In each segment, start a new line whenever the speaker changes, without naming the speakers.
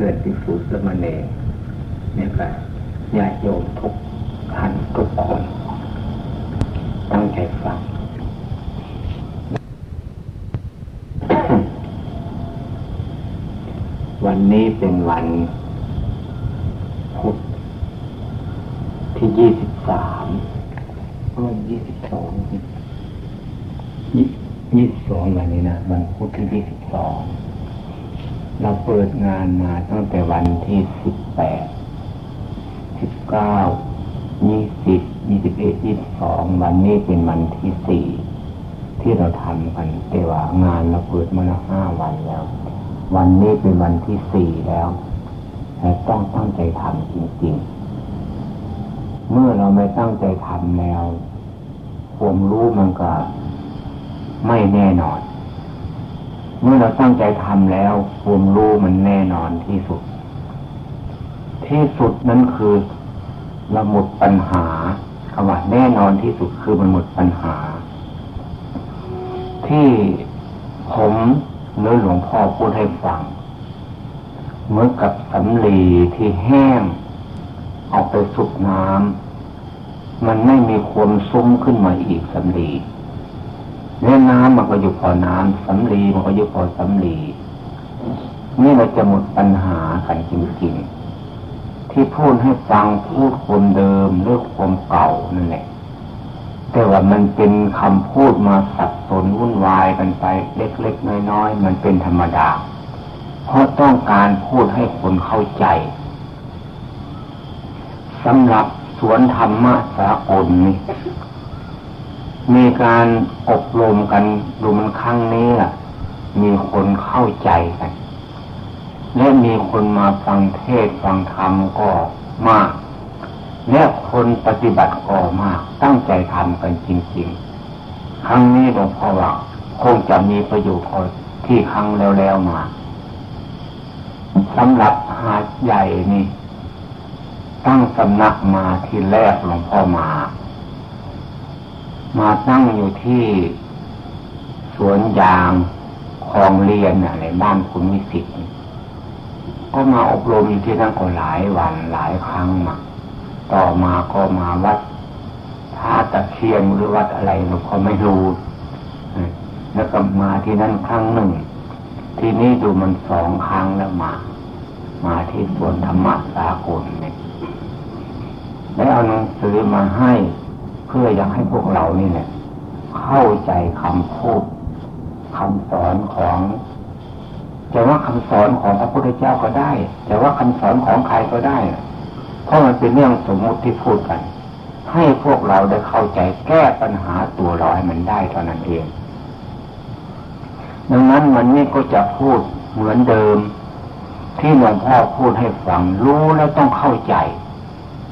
พื่อนที่สูตรละมเนเนี่ยก็ญาติโยมทุกท่านทุกคน ตั้งใจฟังวันนี้เป็นวันพุธที่ยี่สิบสามเออยี่สิบสองยี่สิบสองวันนี้นะวันพุธที่ยี่สิบสอง เราเปิดงานมาตั้งแต่วันที่สิบแปดสิบเก้ายี่สิบยี่สิบเอ็ดยี่สิบสองวันนี้เป็นวันที่สี่ที่เราทำกันแต่ว่างานเราเปิดมาแล้วห้าวันแล้ว วันนี้เป็นวันที่สี่แล้วแต่ต้องตั้งใจทำจริงๆ เมื่อเราไม่ตั้งใจทำแล้ว ความรู้มันก็ไม่แน่นอน มื่อเราตั้งใจทำแล้วความรู้มันแน่นอนที่สุด ที่สุดนั้นคือเราหมดปัญหาคำว่าแน่นอนที่สุดคือมันหมดปัญหา ที่ผมหรือหลวงพ่อพูดให้ฟังเหมือนกับสำลีที่แห้งเอาไปสุกน้ำมันไม่มีความซุ้มขึ้นมาอีกสำลี เนื้อน้ำมันก็อยู่พอน้ำสำลีมันก็อยู่พอสำลีนี่เราจะหมดปัญหากันจริงๆ ที่พูดให้ฟังพูดความเดิมหรือความเก่านั่นแหละแต่ว่ามันเป็นคำพูดมาสับสนวุ่นวายกันไปเล็กๆน้อยๆมันเป็นธรรมดา เพราะต้องการพูดให้คนเข้าใจสำหรับสวนธรรมะสากลนี่ มีการอบรมกันดูมันครั้งนี้ล่ะ มีคนเข้าใจกัน และมีคนมาฟังเทศฟังธรรมก็มาก และคนปฏิบัติก็มาก ตั้งใจทำกันจริง ๆ ครั้งนี้หลวงพ่อว่าคงจะมีประโยชน์ที่ครั้งแล้วๆมาสำหรับหาดใหญ่นี่ ตั้งสำนักมาที่แรกหลวงพ่อมา มาตั้งอยู่ที่สวนยางคลองเรียนในบ้านคุณวิสิตก็มาอบรมอยู่ที่นั่นก็หลายวันหลายครั้งมาต่อมาก็มาวัดท่าตะเคียนหรือวัดอะไรเราก็ไม่รู้แล้วก็มาที่นั่นครั้งหนึ่ง ที่นี่ดูมันสองครั้งแล้วมา มาที่สวนธรรมะสากลเนี่ยแล้เอาหนังสือมาให้ พื่ออยากให้พวกเรานี่เนี่ยเข้าใจคำพูดคำสอนของจะว่าคำสอนของพระพุทธเจ้าก็ได้จะว่าคำสอนของใครก็ได้ เพราะมันเป็นเรื่องสมมุติที่พูดกัน ให้พวกเราได้เข้าใจแก้ปัญหาตัวราให้มันได้เท่านั้นเอง ดังนั้นวันนี้ก็จะพูดเหมือนเดิม ที่หลวงพ่อพูดให้ฟังรู้แล้วต้องเข้าใจ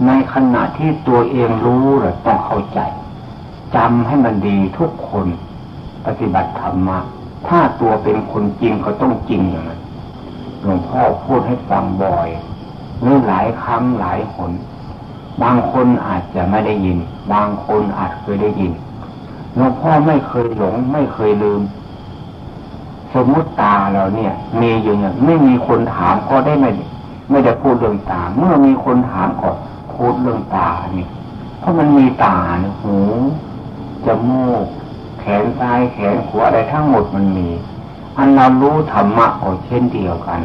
ในขณะที่ตัวเองรู้แล้วต้องเข้าใจจำให้มันดีทุกคนปฏิบัติธรรมมาถ้าตัวเป็นคนจริงก็ต้องจริงอย่างนั้นหลวงพ่อพูดให้ฟังบ่อยหรือหลายครั้งหลายหนบางคนอาจจะไม่ได้ยิน บางคนอาจเคยได้ยินหลวงพ่อไม่เคยหลง ไม่เคยลืม สมมุติตาเราเนี่ย มีอยู่เนี่ยไม่มีคนถามก็ได้ไม่ไม่ได้พูดเรื่องตาเมื่อมีคนถามก็ พูดเรื่องตาเนี่ยเพราะมันมีตาเนี่ยหูจมูกแขนซ้ายแขนขวาอะไรทั้งหมดมันมี อันเรารู้ธรรมะก็เช่นเดียวกัน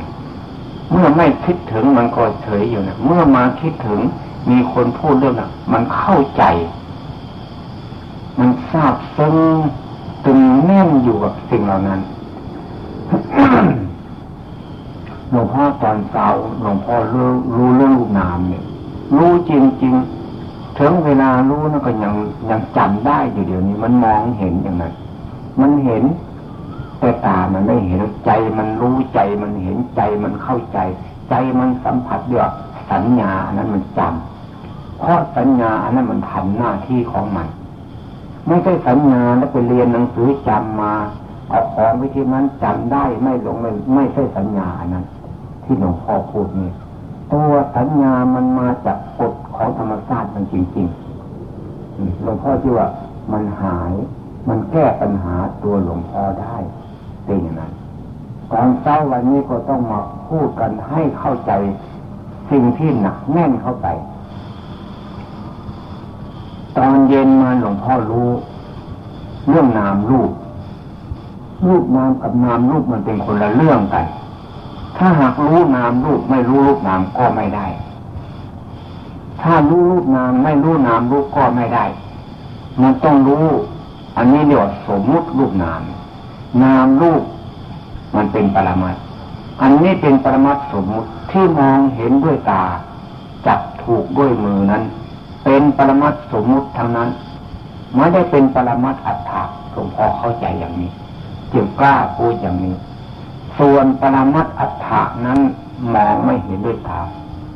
เมื่อไม่คิดถึงมันก็เฉยอยู่นะเมื่อมาคิดถึงมีคนพูดเรื่องนะมันเข้าใจ มันทราบซึ้งตึงแน่นอยู่กับสิ่งเหล่านั้นหลวงพ่อตอนเช้าหลวงพ่อรู้รู้เรื่องลูกนามเนี่ย รู้จริงๆถึงเวลารู้นั่นก็ยังยังจำได้อยู่เดี๋ยวนี้ มันมองเห็นอย่างนั้น มันเห็น แต่ตามันไม่เห็นใจมันรู้ใจมันเห็นใจมันเข้าใจ ใจมันสัมผัสเดียวสัญญาอันนั้นมันจำเพราะสัญญาอันนั้นมันทำหน้าที่ของมัน ไม่ใช่สัญญาแล้วไปเรียนหนังสือจำมาเอาของวิธีนั้นจำได้ไม่หลงไม่ไม่ใช่สัญญาอันนั้น ที่หลวงพ่อพูดนี่ ตัวสัญญามันมาจากกฎของธรรมชาติมันจริงๆหลวงพ่อที่ว่ามันหาย มันแก้ปัญหาตัวหลวงพ่อได้เป็นอย่างนั้นตอนเช้าวันนี้ก็ต้องมาพูดกันให้เข้าใจสิ่งที่หนักแน่นเข้าไป ตอนเย็นมาหลวงพ่อรู้ เรื่องนามรูปรูปนามกับนามรูปมันเป็นคนละเรื่องกัน ถ้าหากรู้นามรูปไม่รู้รูปนามก็ไม่ได้ ถ้ารู้รูปนามไม่รู้นามรูปก็ไม่ได้ มันต้องรู้ อันนี้เรียกว่าสมมุติรูปนาม นามรูปมันเป็นปรมัตอันนี้เป็นปรมัตสมมุติที่มองเห็นด้วยตา จับถูกด้วยมือนั้น เป็นปรมัตสมมุติทั้งนั้นไม่ได้เป็นปรมัตอัตถะหลวงพ่อเข้าใจอย่างนี้จึงกล้าพูดอย่างนี้ ส่วนปรมัตอัตถะนั้นมองไม่เห็นด้วยตา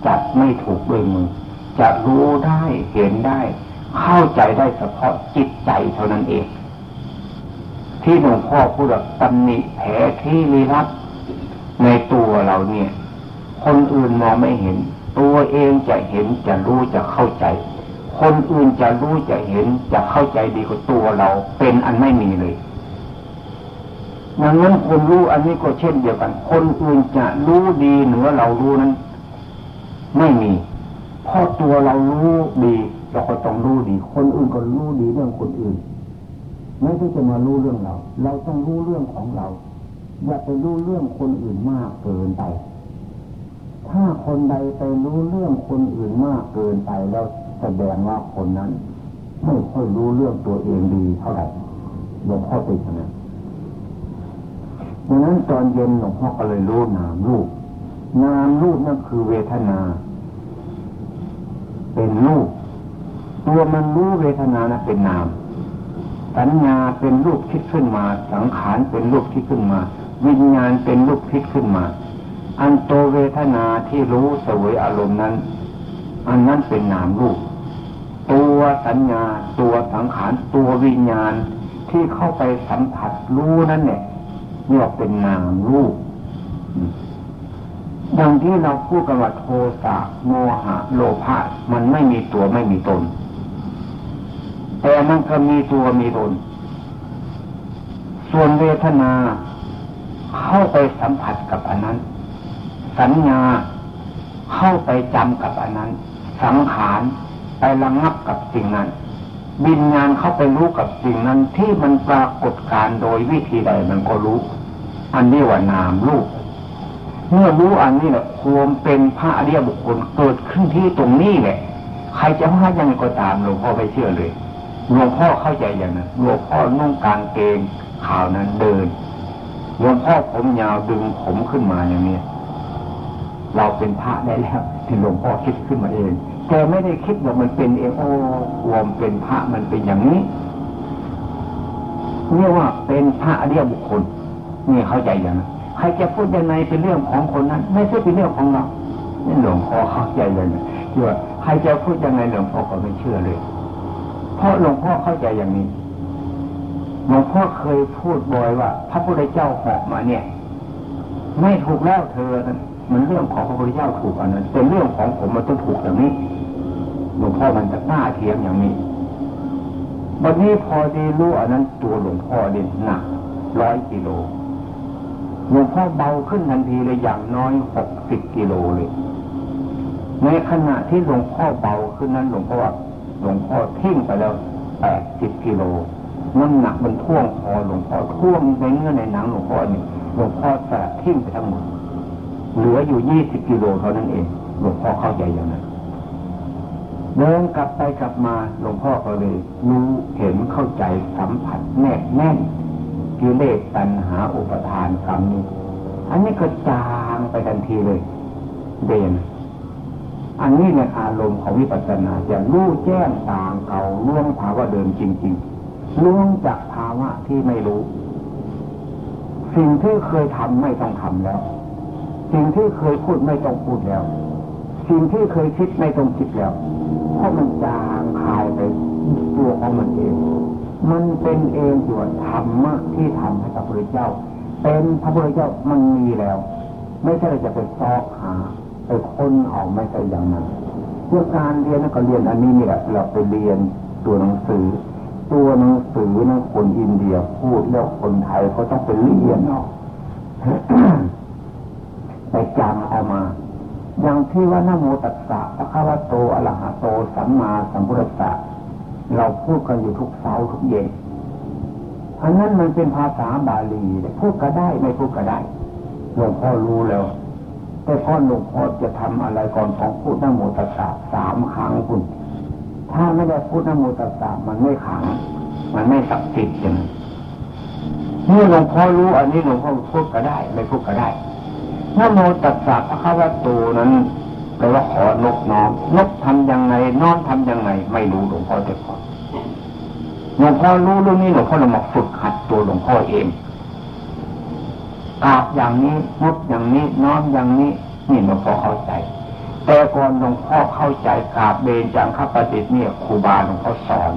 จับไม่ถูกด้วยมือจะรู้ได้เห็นได้ เข้าใจได้เฉพาะจิตใจเท่านั้นเอง ที่หลวงพ่อพูดแบบตำหนิแผลที่มีรับในตัวเราเนี่ย คนอื่นมองไม่เห็น ตัวเองจะเห็นจะรู้จะเข้าใจ คนอื่นจะรู้จะเห็นจะเข้าใจดีกว่าตัวเราเป็นอันไม่มีเลย ดังนั้นคนรู้อันนี้ก็เช่นเดียวกัน คนอื่นจะรู้ดีเหนือเรารู้นั้น ไม่มีเพราะตัวเรารู้ดีเราก็ต้องรู้ดี คนอื่นก็รู้ดีเรื่องคนอื่น ไม่ใช่จะมารู้เรื่องเรา เราต้องรู้เรื่องของเราอย่าไปรู้เรื่องคนอื่นมากเกินไป ถ้าคนใดไปรู้เรื่องคนอื่นมากเกินไปแล้วแสดงว่าคนนั้น ไม่ค่อยรู้เรื่องตัวเองดีเท่าไหร่หลวงพ่อติดนะ ดังนั้นตอนเย็นหลวงพ่อก็เลยรู้นามรูป นามรูปนั่นคือเวทนา เป็นรูป ตัวมันรู้เวทนานะเป็นนาม สัญญาเป็นรูปคิดขึ้นมา สังขารเป็นรูปคิดขึ้นมา วิญญาณเป็นรูปคิดขึ้นมา อันโตเวทนาที่รู้สวยอารมณ์นั้น อันนั้นเป็นนามรูป ตัวสัญญา ตัวสังขาร ตัววิญญาณที่เข้าไปสัมผัสรู้นั้นเนี่ย เรียกเป็นนามรูปดังที่เราพูดกันว่าโทสะโมหะ โลภะมันไม่มีตัวไม่มีตน แต่มันก็มีตัวมีตน ส่วนเวทนาเข้าไปสัมผัสกับอันนั้น สัญญาเข้าไปจำกับอันนั้น สังขารไประงับกับสิ่งนั้น บินงานเข้าไปรู้กับสิ่งนั้นที่มันปรากฏการโดยวิธีใดมันก็รู้ อันนี้ว่านามรูปเมื่อรู้อันนี้แหละควรเป็นพระอริยบุคคลเกิดขึ้นที่ตรงนี้แหละใครจะว่ายังไงก็ตามหลวงพ่อไม่เชื่อเลยหลวงพ่อเข้าใจอย่างนั้นหลวงพ่อนุ่งกางเกงข่าวนั้นเดินหลวงพ่อผมยาวดึงผมขึ้นมาอย่างนี้เราเป็นพระได้แล้วที่หลวงพ่อคิดขึ้นมาเอง แต่ไม่ได้คิดว่ามันเป็นเองโอ้วมเป็นพระมันเป็นอย่างนี้เรียกว่าเป็นพระอริยบุคคลนี่เข้าใจอย่างนั้นใครจะพูดยังไงเป็นเรื่องของคนนั้น ไม่ใช่เป็นเรื่องของเรานี่หลวงพ่อเข้าใจอย่างนั้นว่าใครจะพูดยังไงหลวงพ่อก็ไม่เชื่อเลย เพราะหลวงพ่อเข้าใจอย่างนี้หลวงพ่อเคยพูดบ่อยว่า พระพุทธเจ้าหอกมาเนี่ย ไม่ถูกแล้วเธอนั้นมันเรื่องของพระพุทธเจ้าถูกอันนั้นเป็นเรื่องของผมมันต้องถูกอย่างนี้ หลวงพ่อมันจะหน้าเทียมอย่างนี้วันนี้พอดีรู้อันนั้นตัวหลวงพ่อเด่นหนักร้อยกิโลหลวงพ่อเบาขึ้นทันทีเลยอย่างน้อยหกสิบกิโลเลย ในขณะที่หลวงพ่อเบาขึ้นนั้นหลวงพ่อหลวงพ่อทิ้งไปแล้วแปดสิบกิโลน้ำหนักมันท่วงคอหลวงพ่อท่วงในเนื้อในหนังหลวงพ่อนี่หลวงพ่อสละทิ้งไปทั้งหมดเหลืออยู่ยี่สิบกิโลเท่านั้นเองหลวงพ่อเข้าใจอย่างนั้น เดินกลับไปกลับมาหลวงพ่อก็เลยรู้เห็นเข้าใจสัมผัสแน่แน่นกิเลสตัณหาอุปทานกรรมนี้ อันนี้ก็จางไปทันทีเลย เด่นอันนี้ในอารมณ์ของวิปัสสนาจะรู้แจ้งต่างเก่าล่วงภาวะเดิมจริงๆล่วงจากภาวะที่ไม่รู้ สิ่งที่เคยทำไม่ต้องทำแล้ว สิ่งที่เคยพูดไม่ต้องพูดแล้ว สิ่งที่เคยคิดไม่ต้องคิดแล้ว ราะมันจางคายไปตัวของมันเอง มันเป็นเองอยู่ธรรมะที่ทำให้พระพุทธเจ้า เป็นพระพุทธเจ้ามันมีแล้ว ไม่ใช่จะไปซอกหาไปค้นออกไม่ใช่อย่างนั้นเรื่องการเรียนก็เรียนอันนี้นี่แหละเราไปเรียนตัวหนังสือ ตัวหนังสือนั้นคนอินเดียพูดแล้วคนไทยก็ต้องไปเรียนออกไปจำเอามา อย่างที่ว่านโมตัสสะพระคาวโตอรหะโตสัมมาสัมพุทธัสสะเราพูดกันอยู่ทุกเสาทุกเย็นอันนั้นมันเป็นภาษาบาลีพูดก็ได้ไม่พูดก็ได้หลวงพ่อรู้แล้ว แต่พ่อหลวงพ่อจะทำอะไรก่อนของพูดนโมตัสสะสามครั้งคุณ ถ้าไม่ได้พูดนโมตัสสะมันไม่ขัง มันไม่ศักดิ์สิทธิ์อย่างเมื่อหลวงพ่อรู้อันนี้หลวงพ่อพูดก็ได้ ไม่พูดก็ได้ นโมตัสสะพระคัมภีร์นั้นแปลว่าขอนกน้อมนกทำยังไงน้อมทำยังไง ไม่รู้หลวงพ่อแต่ก่อนหลวงพ่อรู้เรื่องนี้หลวงพ่อเลยมาฝึกหัดตัวหลวงพ่อเองกราบอย่างนี้นกอย่างนี้น้อมอย่างนี้ นี่หลวงพ่อเข้าใจ แต่ก่อนหลวงพ่อเข้าใจกราบเบญจังข้าปฏิษเนี่ยครูบาหลวงพ่อสอน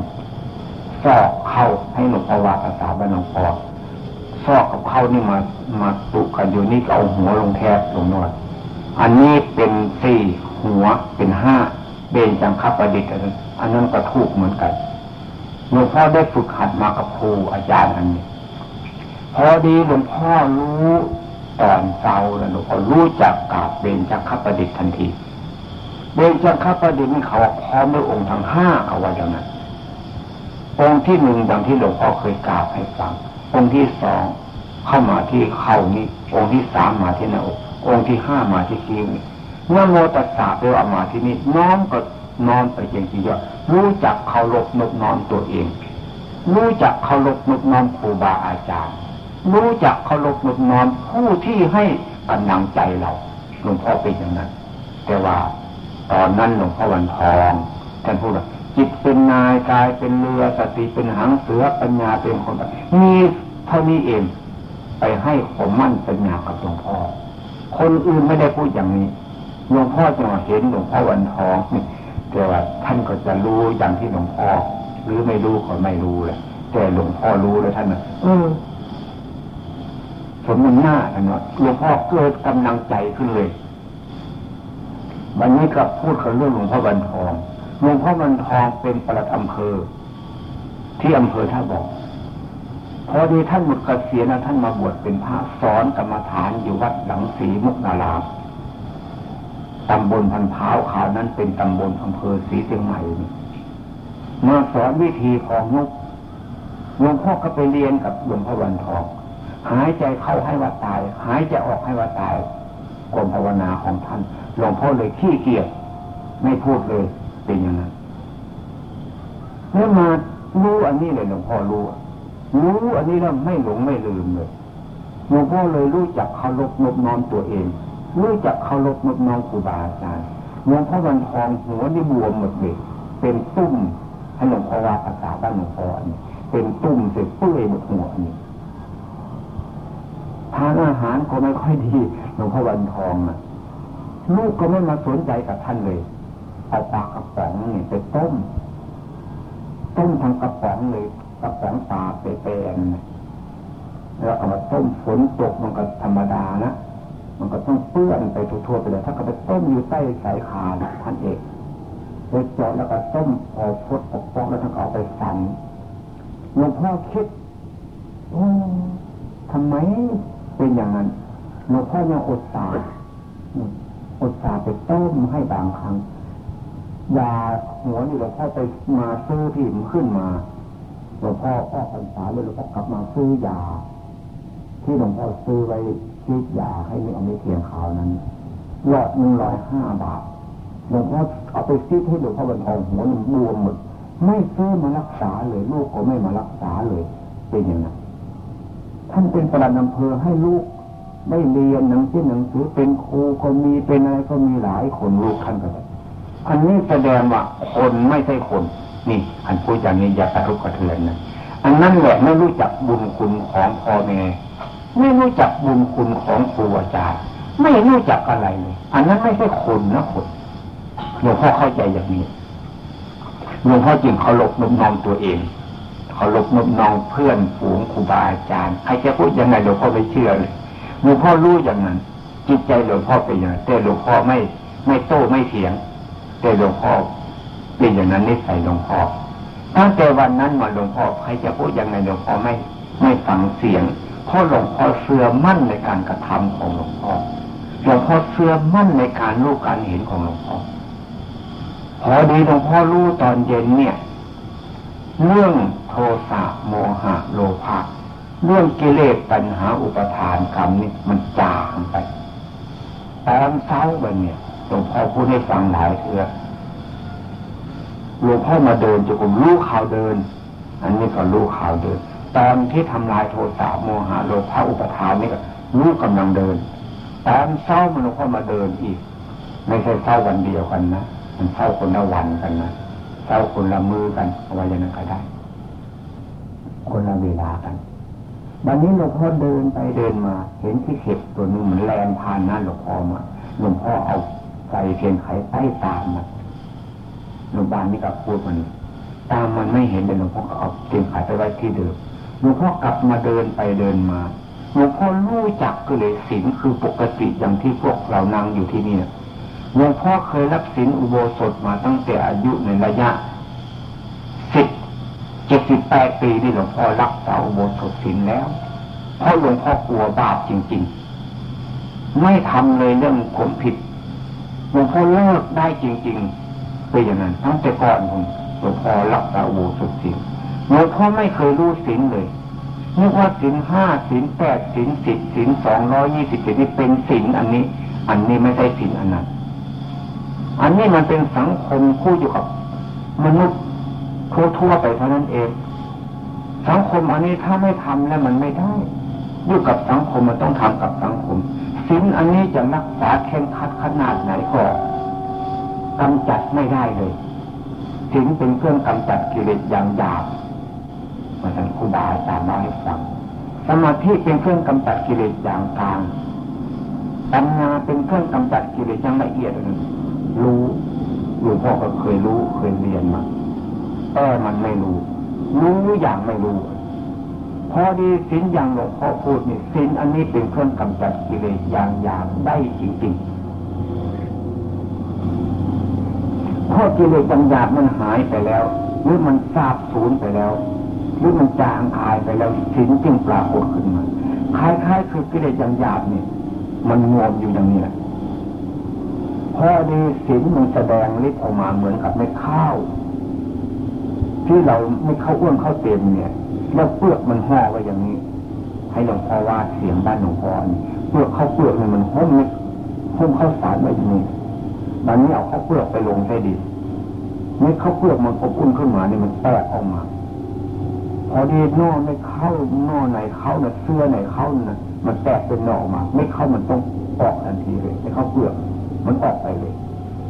สอกเข้าให้หลวงพ่อว่าภาษาบ้านหลวงพ่อ ซอกกับเข้านี่มามาตุกันอยู่นี่เอาหัวลงแทบลงนวดอันนี้เป็นสี่หัวเป็นห้าเบนจังคับประดิษฐ์อันนั้นก็ถูกเหมือนกันหลวงพ่อได้ฝึกหัดมากับครูอาจารย์อันนี้พอดีหลวงพ่อรู้ตอนเช้าแล้วหลวงพ่อรู้จักกาบเบนจังคับประดิษฐ์ทันทีเบนจังคับประดิษฐ์นี่เขาพร้อมด้วยองค์ทั้งห้าเอาไว้อย่างนั้นองค์ที่หนึ่งดังที่หลวงพ่อเคยกล่าวให้ฟัง องค์ที่สองเข้ามาที่เข่านี้ องค์ที่สามมาที่หน้าอกองค์ที่ห้ามาที่คิ้วนี่เมื่อโมตัสสะไปว่ามาที่นี่น้อมก็นอนไปจริงๆว่ารู้จักเคารพนกนอนตัวเอง รู้จักเคารพนกนอนครูบาอาจารย์ รู้จักเคารพนกนอนผู้ที่ให้กำลังใจเราหลวงพ่อเป็นอย่างนั้น แต่ว่าตอนนั้นหลวงพ่อวันทองท่านพูดว่า จิตเป็นนายกายเป็นเรือสติเป็นหางเสือปัญญาเป็นคนมีเท่านี้เองไปให้ผมมั่นปัญญากับหลวงพ่อ คนอื่นไม่ได้พูดอย่างนี้หลวงพ่อจะมาเห็นหลวงพ่อวันทองแต่ว่าท่านก็จะรู้อย่างที่หลวงพ่อ หรือไม่รู้ก็ไม่รู้เลยแต่หลวงพ่อรู้แล้วท่านเออสมมติหน้าท่านว่าหลวงพ่อเกิดกำลังใจขึ้นเลย วันนี้ก็พูดกับเรื่องหลวงพ่อวันทอง หลวงพ่อมันทองเป็นปลัดอำเภอ ที่อำเภอท่าบอกพอดีท่านหมดเกษียณท่านมาบวชเป็นพระสอนกรรมฐานอยู่วัดหลังสีมุกนารามตำบลพันพาวขาวนั้นเป็นตำบลอำเภอศรีเชียงใหม่มาสอนวิธีของนกหลวงพ่อก็ไปเรียนกับหลวงพ่อวันทองหายใจเข้าให้ว่าตาย หายใจออกให้ว่าตายกรมภาวนาของท่านหลวงพ่อเลยขี้เกียจไม่พูดเลย เป็นอย่างนั้นเมื่อมารู้อันนี้เลยหลวงพ่อรู้รู้อันนี้แล้วไม่หลงไม่ลืมเลยหลวงพ่อเลยรู้จักเคารพนบน้อมตัวเอง รู้จักเคารพนบน้อมครูบาอาจารย์หลวงพ่อวันทองหัวนี่บวมหมดเลยเป็นตุ้มให้หลวงพ่อว่าภาษาบ้านหลวงพ่อนี่เป็นตุ้มเสร็จเปื่อยหมดหัวนี่ทานอาหารก็ไม่ค่อยดีหลวงพ่อวันทองอะลูกก็ไม่มาสนใจกับท่านเลย เอาปลากระป๋องนี่ไปต้ม ต้มทางกระป๋องเลยกระป๋องปลาเปรนแล้วเอามาต้มฝนตกมันก็ธรรมดานะมันก็ต้องเปื้อนไปทั่วๆไปเลยถ้าก็ไปต้มอยู่ใต้สายคานท่านเอกไปเจาะแล้วก็ต้มพอฟดปกปอกแล้วท่านก็เอาไปสั่นหลวงพ่อคิดโอ้ทำไมเป็นอย่างนั้นหลวงพ่อยังอดตาอดตาไปต้มให้บางครั้ง ยาหัวนี่หลวงพ่อไปมาซื้อที่มขึ้นมาหลวงพ่อออกพรรษาเลยหลวงพ่อกลับมาซื้อยา ที่หลวงพ่อซื้อไว้ซีดยาให้มีเอาไม่เทียงขาวนั้นหลอดหนึ่งร้อยห้าบาทหลวงพ่อเอาไปซีดให้หลวงพ่อบรรทองหัวมันบวมหมดไม่ซื้อมารักษาเลยลูกก็ไม่มารักษาเลยเป็นอย่างนั้นท่านเป็นประหลัดอำเภอให้ลูกไม่เรียนหนังสือหนังสือเป็นครูก็มีเป็นอะไรก็มีหลายคนลูกท่านก็ได้ อันนี้แสดงว่าคนไม่ใช่คน นี่อันพูดอย่างนี้อย่ากระทุกกระเทือนนะอันนั้นแหละไม่รู้จักบุญคุณของพ่อแม่ไม่รู้จักบุญคุณของครูอาจารย์ไม่รู้จักอะไรเลย อันนั้นไม่ใช่คนนะคนหลวงพ่อเข้าใจอย่างนี้หลวงพ่อจึงเคารพนบนอมตัวเองเคารพนบนอมเพื่อนฝูงครูบาอาจารย์ใครจะพูดยังไงหลวงพ่อไม่เชื่อเลยหลวงพ่อรู้อย่างนั้น จิตใจหลวงพ่อเป็นอย่างนั้นแต่หลวงพ่อไม่ไม่โต้ไม่เถียง แต่หลวงพ่อเป็นอย่างนั้นนิสัยหลวงพ่อตั้งแต่วันนั้นมาหลวงพ่อใครจะพูดยังไงหลวงพ่อไม่ไม่ฟังเสียงเพราะหลวงพ่อเสื่อมั่นในการกระทำของหลวงพ่อหลวงพ่อเสื่อมั่นในการรู้การเห็นของหลวงพ่อพอดีหลวงพ่อรู้ตอนเย็นเนี่ย เรื่องโทสะโมหะโลภะเรื่องกิเลสปัญหาอุปทานกรรมนี่มันจางไปตอนเช้าวันเนี่ย หลวงพ่อพูดให้ฟังหลายเทือหลวงพ่อมาเดินจะผมรู้ข่าวเดิน อันนี้ก็รู้ข่าวเดิน ตอนที่ทำลายโทสะโมหะโลภะอุปทานนี่ก็รู้กำลังเดิน ตอนเช้ามันหลวงพ่อมาเดินอีก ไม่ใช่เช้าวันเดียวกันนะมันเช้าคนละวันกันนะเช้าคนละมือกันเอาไว้ยังไงก็ได้ คนละเวลากันวันนี้หลวงพ่อเดินไปเดินมา เห็นที่เข็บตัวนึงเหมือนแลนผ่านหน้าหลวงพ่อมาหลวงพ่อเอา ใส่เทียนไขใต้ตามมันหลวงบานนี่กับพูดมันตามมันไม่เห็นเลยหลวงพ่อก็เอาเทียนไขไปไว้ที่เดิมหลวงพ่อกลับมาเดินไปเดินมาหลวงพ่อรู้จักก็เลยศีลคือปกติอย่างที่พวกเรานั่งอยู่ที่นี่หลวงพ่อเคยรับศีลอุโบสถมาตั้งแต่อายุในระยะสิบเจ็ดสิบแปดปีที่หลวงพ่อรักษาอุโบสถศีลแล้วเพราะหลวงพ่อกลัวบาปจริง ๆ ไม่ทำเลยเรื่องขมผิด หลวงพ่อเลิกได้จริงๆเป็นอย่างนั้นตั้งแต่ก่อนผมหลวงพ่อรักษาอุโบสถศีลหลวงพ่อไม่เคยรู้ศีลเลยนึกว่าศีลห้าศีลแปดศีลสิบศีลสองร้อยี่สิบเจ็ดนี่เป็นศีลอันนี้ อันนี้ไม่ใช่ศีลอันนั้น อันนี้มันเป็นสังคมคู่อยู่กับ มนุษย์ทั่วๆไปเท่านั้นเอง สังคมอันนี้ถ้าไม่ทำแล้วมันไม่ได้อยู่กับสังคมมันต้องทำกับสังคม สินอันนี้จะรักษาแข่งขัดขนาดไหนก็กำจัดไม่ได้เลยสินเป็นเครื่องกำจัดกิเลสอย่างหยาบมาท่านครูบาอาจารย์เล่าให้ฟังสมาธิเป็นเครื่องกำจัดกิเลสอย่างกลางปัญญาเป็นเครื่องกำจัดกิเลสอย่างละเอียดรู้หลวงพ่อก็เคยรู้เคยเรียนมาแต่มันไม่รู้ รู้อย่างไม่รู้ พอดีสินอย่างหลวงพ่อพูดนี่สินอันนี้เป็นเครื่องกำจัดกิเลสอย่างอย่างได้จริงๆเพราะกิเลสบางอย่างมันหายไปแล้ว หรือมันทราบสูญไปแล้ว หรือมันจางหายไปแล้วสินจึงปรากฏขึ้นมาคล้ายๆคือกิเลสอย่างหยาบนี่มันงวมอยู่อย่างนี้แหละพอดีสินมันแสดงฤทธิ์ออกมาเหมือนกับเม็ดข้าว ที่เราไม่เข้าอ้วนเข้าเต็มเนี่ย แล้วเปลือกมันห่อไว้อย่างนี้ ให้หลวงพ่อว่าเสียงบ้านหลวงพ่อเปลือกข้าวเปลือกเนี่ยมันห้มห้มข้าวสารไว้อย่างนี้บันนี้เอาข้าวเปลือกไปลงใส่ดินนี่ข้าวเปลือกมันอบอุ่นขึ้นมาเนี่ยมันแตกออกมาพอดีนอไม่เข้านอไหนเข้าน่ะเสื้อไหนเข้าน่ะมันแตกเป็นหนอออกมา ไม่เข้ามันต้องออกทันทีเลยไม่เข้าเปลือก มันออกไปเลย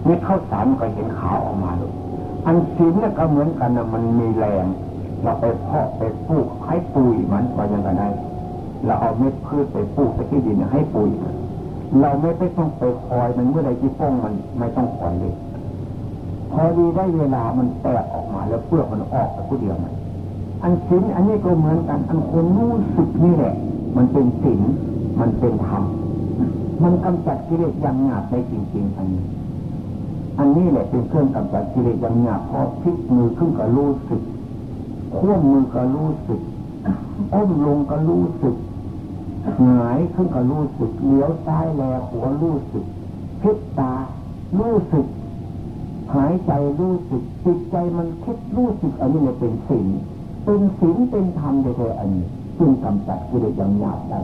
นี่ข้าวสารมันก็เห็นขาวออกมาเลยอันศีลเนี่ยก็เหมือนกันนะมันมีแรง เราไปเพาะไปปลูกให้ปุ๋ยมันว่ายังไงได้เราเอาเม็ดพืชไปปลูกที่ดินให้ปุ๋ยเราไม่ไปต้องไปคอยมันเมื่อไรที่ป้องมันไม่ต้องคอยเลยพอดีได้เวลามันแตกออกมาแล้วเปลือกมันออกไปผู้เดียวมันอันศีลอันนี้ก็เหมือนกัน อันคนรู้สึกนี่แหละ มันเป็นศีลมันเป็นธรรมมันกำจัดกิเลสยังหยาบได้จริงๆอันนี้อันนี้แหละเป็นเครื่องกำจัดกิเลสย่างหยาบพอพลิกมือขึ้นก็รู้สึก ขั้วมือก็รู้สึกอ้มลงก็รู้สึกหงายขึ้นก็รู้สึกเลี้ยวซ้ายแลหัวรู้สึกพิษตารู้สึก หายใจรู้สึกจิตใจมันคิดรู้สึกอันนี้เนี่ยเป็นศีลเป็นศีลเป็นธรรมโดยอันนี้จึงกำจัดกิเลสอย่างหยาบได้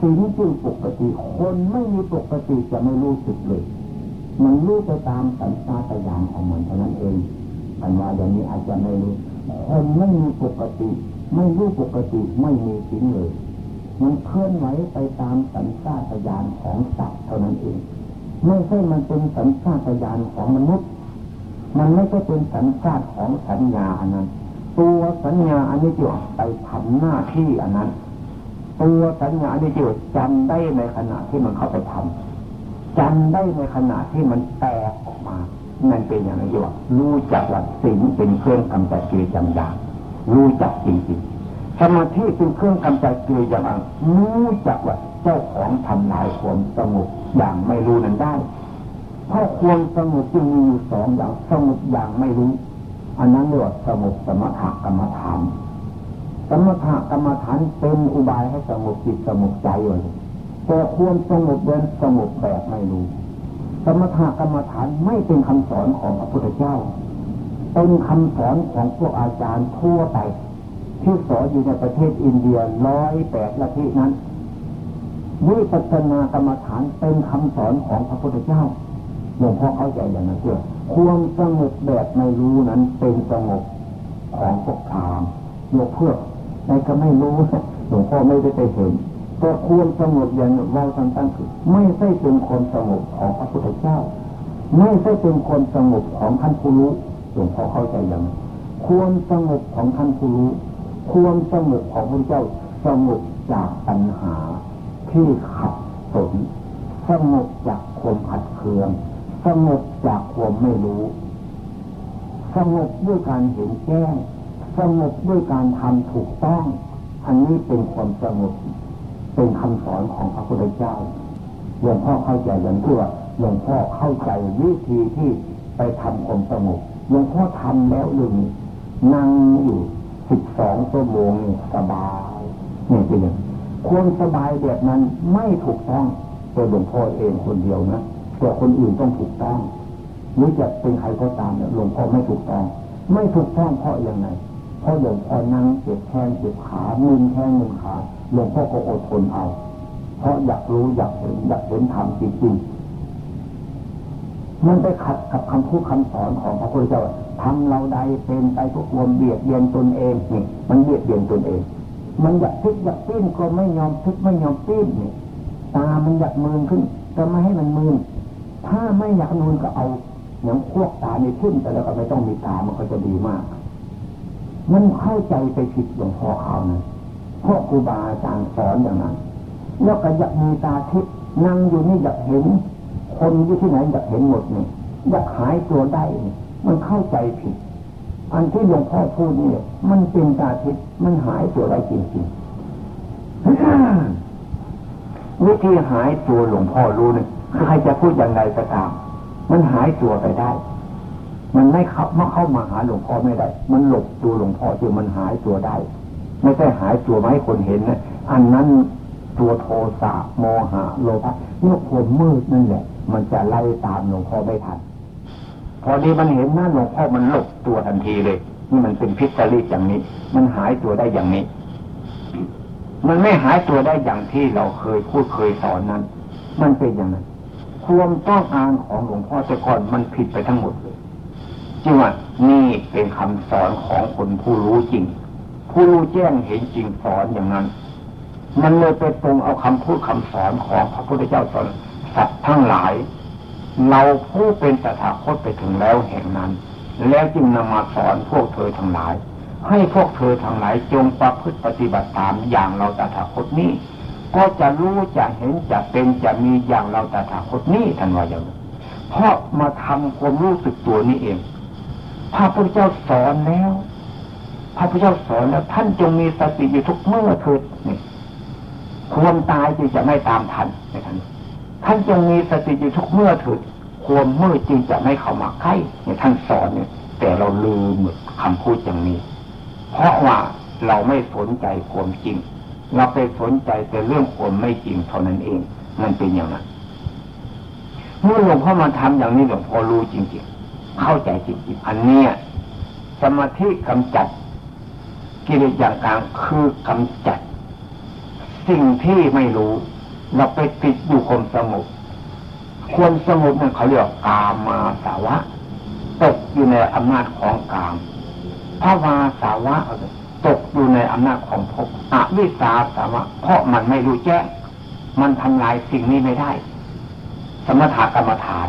ศีลจึงปกติ คนไม่มีปกติจะไม่รู้สึกเลย มันรู้ไปตามสัญชาตญาณของมันเท่านั้นเองอันว่าอย่างนี้อาจจะไม่รู้ คนไม่มีปกติ ไม่รู้ปกติไม่มีสิ่งเลย มันเคลื่อนไหวไปตามสัญชาตญาณของสัตว์เท่านั้นเอง ไม่ใช่มันเป็นสัญชาตญาณของมนุษย์ มันไม่ใช่เป็นสัญชาติของสัญญาอันนั้น ตัวสัญญาอันนี้จะไปทำหน้าที่อันนั้น ตัวสัญญาอันนี้จะจำได้ในขณะที่มันเข้าไปทำจำได้ในขณะที่มันแตกออกมา นั่นเป็นอย่างไรว่ารู้จักว่าสิ่งเป็นเครื่องกำจัดกิเลสอย่างรู้จักจริงๆสมาธิเป็นเครื่องกำจัดกิเลสอย่างรู้จักว่าเจ้าของทำลายความสงบอย่างไม่รู้นั้นได้เพราะความสงบจึงมีอยู่สองอย่างสงบอย่างไม่รู้ อันนั้นเรียกว่าสงบสมถะกรรมฐานสมถะกรรมฐานเป็นอุบายให้สงบจิตสงบใจเลยแต่ควรสงบเดินสงบแบบไม่รู้ สมถกรรมฐานไม่เป็นคำสอนของพระพุทธเจ้า เป็นคำสอนของพวกอาจารย์ทั่วไป ที่สอนอยู่ในประเทศอินเดียร้อยแปดละที่นั้นวิปัสสนากรรมฐานเป็นคำสอนของพระพุทธเจ้าหลวงพ่อเข้าใจอย่างนั้นเพื่อความสงบแบบไม่รู้นั้นเป็นสงบของพวกพรามโยกเพื่อในก็ไม่รู้หลวงพ่อไม่ได้ไปเห็น แต่ความสงบอย่างเราตั้งๆคือไม่ใช่เป็นคนสงบของพระพุทธเจ้า ไม่ใช่เป็นคนสงบของท่านผู้รู้หลวงพ่อเข้าใจย่างความสงบของท่านผู้รู้ ความสงบของพระเจ้าสงบจากปัญหาที่ขัดสนสงบจากความขัดเคืองสงบจากความไม่รู้สงบด้วยการเห็นแจ้งสงบด้วยการทำถูกต้อง อันนี้เป็นความสงบ เป็นคำสอนของพระพุทธเจ้าหลวงพ่อเข้าใจอย่างที่ว่าหลวงพ่อเข้าใจวิธีที่ไปทำความสงบหลวงพ่อทำแล้วหนึ่งนั่งอยู่สิบสองชั่วโมงสบายนี่เป็นอย่างควรสบายแบบนั้นไม่ถูกต้องตัวหลวงพ่อเองคนเดียวนะแต่คนอื่นต้องถูกต้องหรือจะเป็นใครก็ตามเนี่ยหลวงพ่อไม่ถูกต้อง ไม่ถูกต้องเพราะยังไงเพราะหลวงพ่อนั่งเจ็บแข้งเจ็บขามึนแข้งมึนขา หลวงพ่อก็อดทนเอา เพราะอยากรู้อยากเห็นอยากเห็นธรรมจริงๆมันไปขัดกับคำพูดคำสอนของพระพุทธเจ้าทำเราใดเป็นไปทุกวมเบียดเบียนตนเองนี่มันเบียดเบียนตนเอง มันอยากพิกอยากปิ้นก็ไม่ยอมพิกไม่ยอมปิ้นนี่ตามันอยากมืนขึ้น ก็ไม่ให้มันมืนถ้าไม่อยากนูนก็เอาอย่างพวกตาในขึ้นไปแล้วก็ไม่ต้องมีตามันก็จะดีมาก มันเข้าใจไปผิดหลวงพ่อเขานะ พ่อครูบาอาจารย์สอนอย่างนั้นแล้วก็อยากมีตาทิพย์นั่งอยู่นี่อยากเห็น คนอยู่ที่ไหนอยากเห็นหมดนี่อยากหายตัวได้ มันเข้าใจผิด อันที่หลวงพ่อพูดนี่มันเป็นตาทิพย์มันหายตัวได้จริงๆวิธีหายตัวหลวงพ่อรู้นี่ใครจะพูดอย่างไรก็ตาม มันหายตัวไปได้ มันไม่เข้ามาเข้ามาหาหลวงพ่อไม่ได้ มันหลบตัวหลวงพ่อจนมันหายตัวได้ ไม่ใช่หายตัวมาให้คนเห็นนะอันนั้นตัวโทสะโมหะโลภะเมื่อความมืดนั่นแหละ มันจะไล่ตามหลวงพ่อไม่ทันพอดีมันเห็นหน้าหลวงพ่อมันหลบตัวทันทีเลย นี่มันเป็นพิษรีอย่างนี้ มันหายตัวได้อย่างนี้ มันไม่หายตัวได้อย่างที่เราเคยพูดเคยสอนนั้น มันเป็นอย่างนั้นความต้องการของหลวงพ่อแต่ก่อนมันผิดไปทั้งหมดเลยจึงว่านี่เป็นคำสอนของคนผู้รู้จริง ผู้รู้แจ้งเห็นจริงสอนอย่างนั้น มันเลยไปตรงเอาคำพูดคำสอนของพระพุทธเจ้าสอนสัตว์ทั้งหลาย เราผู้เป็นตถาคตไปถึงแล้วแห่งนั้น แล้วจึงนำมาสอนพวกเธอทั้งหลาย ให้พวกเธอทั้งหลายจงประพฤติปฏิบัติตามอย่างเราตถาคตนี้ ก็จะรู้จะเห็นจะเป็นจะมีอย่างเราตถาคตนี้ท่านว่าอย่างนั้นเพราะมาทำความรู้สึกตัวนี้เองพระพุทธเจ้าสอนแล้ว พระพุทธเจ้าสอนแล้วท่านจงมีสติอยู่ทุกเมื่อเถิดนี่ความตายจึงจะไม่ตามทันในท่านท่านจงมีสติอยู่ทุกเมื่อเถิดความมืดจึงจะไม่เข้ามาใกล้เนี่ยท่านสอนเนี่ย แต่เราลืมคำพูดอย่างนี้ เพราะว่าเราไม่สนใจความจริง เราไปสนใจแต่เรื่องความไม่จริงเท่านั้นเอง มันเป็นอย่างนั้นเมื่อหลวงพ่อมาทำอย่างนี้หลวงพ่อรู้จริง ๆ เข้าใจจริงๆอันเนี้ยสมาธิกำจัด กิเลสอย่างกลางคือกำจัด สิ่งที่ไม่รู้เราไปติดอยู่ความสงบความสงบนั่นเขาเรียกกามาสาวะ ตกอยู่ในอำนาจของกามภาวาสาวะตกอยู่ในอำนาจของภพอวิสาสามะเพราะมันไม่รู้แจ้งมันทำลายสิ่งนี้ไม่ได้ สมถกรรมฐาน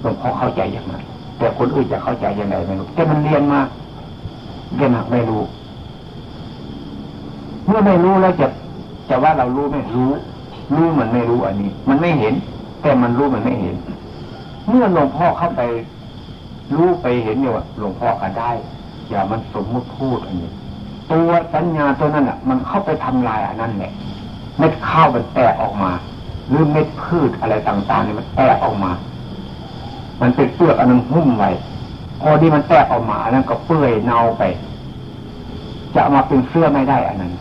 หลวงพ่อเข้าใจอย่างไรแต่คนอื่นจะเข้าใจยังไงไม่รู้แต่มันเรียนมาเรียนหักไม่รู้ เมื่อไม่รู้แล้วจะจะว่าเรารู้ไม่รู้ รู้มันไม่รู้อันนี้ มันไม่เห็น แต่มันรู้มันไม่เห็น เมื่อหลวงพ่อเข้าไป รู้ไปเห็นเนี่ยว่าหลวงพ่อก็ได้ อย่ามันสมมุติพูดอันนี้ ตัวสัญญาตัวนั้นอะ มันเข้าไปทำลายอันนั้นแหละเม็ดข้าวมันแตกออกมาหรือเม็ดพืชอะไรต่างๆเนี่ยมันแตกออกมา มันเป็นเปลือกอันนึงหุ้มไว้พอที่มันแตกออกมาอันนั้นก็เปื่อยเน่าไป จะมาเป็นเสื้อไม่ได้อันนั้น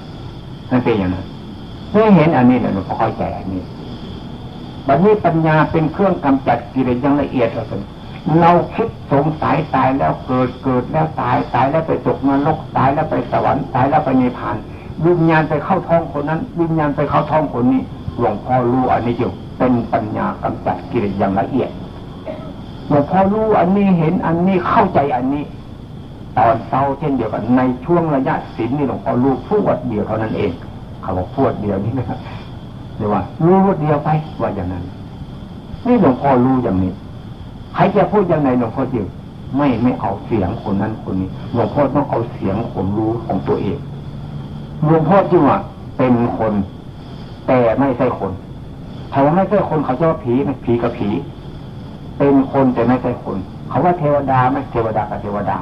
นั่นเป็นอย่างนั้นเมื่อเห็นอันนี้เนี่ยหลวงพ่อเข้าใจอันนี้บัดนี้ปัญญาเป็นเครื่องกำจัดกิเลสอย่างละเอียดเราเราคิดสงสัยตายแล้วเกิดเกิดแล้วตายตายแล้วไปตกนรกตายแล้วไปสวรรค์ตายแล้วไปนิพพานวิญญาณไปเข้าท้องคนนั้น วิญญาณไปเข้าท้องคนนี้หลวงพ่อรู้อันนี้อยู่เป็นปัญญากำจัดกิเลสอย่างละเอียดหลวงพ่อรู้อันนี้เห็นอันนี้เข้าใจอันนี้ ตอนเศร้าเช่นเดียวกัน ในช่วงระยะศีลนี่หลวงพ่อรู้พูดเดียวเท่านั้นเองเขาบอกพูดเดียวนี่นะครับเรียกว่ารู้เดียวไปว่าอย่างนั้น นี่หลวงพ่อรู้อย่างนี้ใครจะพูดยังไงหลวงพ่อจิ๋วไม่ไม่เอาเสียงคนนั้นคนนี้หลวงพ่อต้องเอาเสียงผมรู้ของตัวเองหลวงพ่อจึงว่าเป็นคน แต่ไม่ใช่คนถ้าว่าไม่ใช่คนเขาจะว่าผีไหมผีกับผี เป็นคนแต่ไม่ใช่คน เขาว่าเทวดาไหมเทวดากับเทวดา